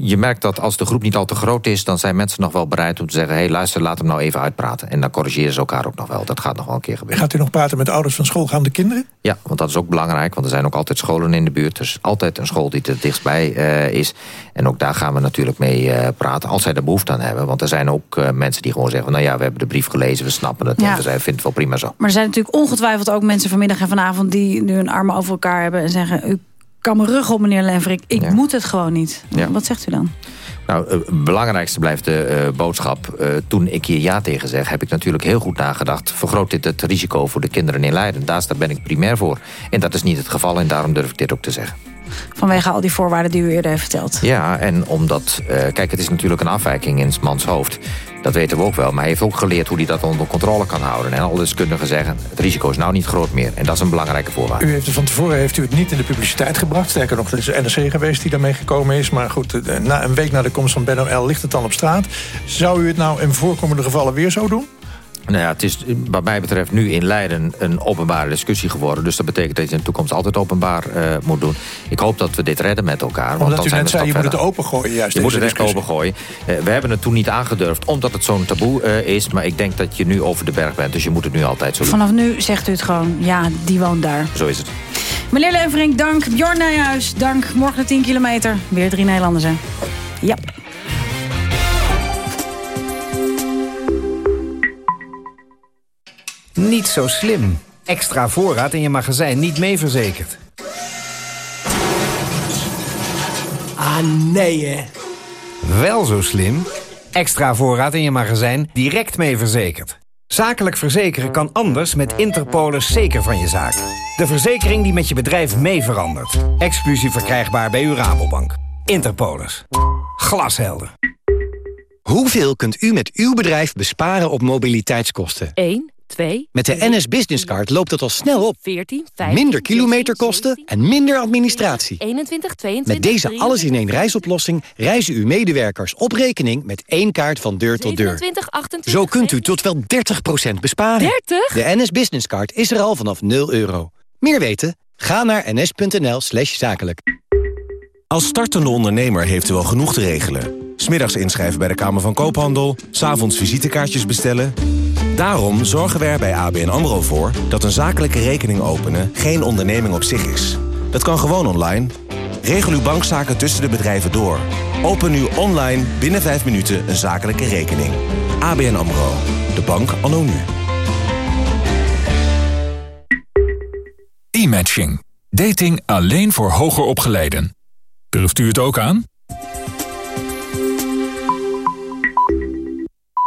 je merkt dat als de groep niet al te groot is... dan zijn mensen nog wel bereid om te zeggen... hé, hey, luister, laat hem nou even uitpraten. En dan corrigeren ze elkaar ook nog wel. Dat gaat nog wel een keer gebeuren. Gaat u nog praten met ouders van schoolgaande kinderen? Ja, want dat is ook belangrijk. Want er zijn ook altijd scholen in de buurt. Er is altijd een school die er dichtstbij uh, is. En ook daar gaan we natuurlijk mee uh, praten. Als zij er behoefte aan hebben. Want er zijn ook uh, mensen die gewoon zeggen... nou ja, we hebben de brief gelezen, we snappen het. Ja. En we vinden het wel prima zo. Maar er zijn natuurlijk ongetwijfeld ook mensen vanmiddag en vanavond... die nu hun armen over elkaar hebben en zeggen... u kan mijn rug op, meneer Lenvrik. Ik ja. moet het gewoon niet. Ja. Wat zegt u dan? Nou, het belangrijkste blijft de uh, boodschap. Uh, toen ik hier ja tegen zeg, heb ik natuurlijk heel goed nagedacht... vergroot dit het risico voor de kinderen in Leiden? Daar ben ik primair voor. En dat is niet het geval en daarom durf ik dit ook te zeggen. Vanwege al die voorwaarden die u eerder heeft verteld. Ja, en omdat... eh, kijk, het is natuurlijk een afwijking in mans hoofd. Dat weten we ook wel. Maar hij heeft ook geleerd hoe hij dat onder controle kan houden. En alle deskundigen zeggen, het risico is nou niet groot meer. En dat is een belangrijke voorwaarde. U heeft het van tevoren heeft u het niet in de publiciteit gebracht. Sterker nog, het is de NRC geweest die daarmee gekomen is. Maar goed, eh, na een week na de komst van Ben L ligt het dan op straat. Zou u het nou in voorkomende gevallen weer zo doen? Nou ja, het is wat mij betreft nu in Leiden een openbare discussie geworden. Dus dat betekent dat je in de toekomst altijd openbaar eh, moet doen. Ik hoop dat we dit redden met elkaar. want Omdat dan u zijn net zei, je een moet het verder. opengooien juist. Je moet het echt opengooien. Eh, we hebben het toen niet aangedurfd, omdat het zo'n taboe eh, is. Maar ik denk dat je nu over de berg bent. Dus je moet het nu altijd zo doen. Vanaf nu zegt u het gewoon, ja, die woont daar. Zo is het. Meneer Leverink, dank. Bjorn Nijhuis, dank. Morgen de 10 kilometer. Weer drie Nederlanders, hè? Ja. Niet zo slim. Extra voorraad in je magazijn niet mee verzekerd. Ah, nee hè. Wel zo slim. Extra voorraad in je magazijn direct mee verzekerd. Zakelijk verzekeren kan anders met Interpolis zeker van je zaak. De verzekering die met je bedrijf mee verandert. Exclusief verkrijgbaar bij uw Rabobank. Interpolis. Glashelder. Hoeveel kunt u met uw bedrijf besparen op mobiliteitskosten? 1, 2, Met de NS Business Card loopt het al snel op. 14, 15, Minder kilometerkosten en minder administratie. 21, 22, Met deze alles-in-één reisoplossing reizen uw medewerkers op rekening met één kaart van deur tot deur. 27, 28, Zo kunt u tot wel 30% besparen. 30? De NS Business Card is er al vanaf 0 euro. Meer weten? Ga naar ns.nl slash zakelijk. Als startende ondernemer heeft u wel genoeg te regelen. Smiddags inschrijven bij de Kamer van Koophandel, s'avonds visitekaartjes bestellen. Daarom zorgen we er bij ABN AMRO voor dat een zakelijke rekening openen geen onderneming op zich is. Dat kan gewoon online. Regel uw bankzaken tussen de bedrijven door. Open nu online binnen 5 minuten een zakelijke rekening. ABN AMRO, de bank anno nu. E-matching. Dating alleen voor hoger opgeleiden. Durft u het ook aan?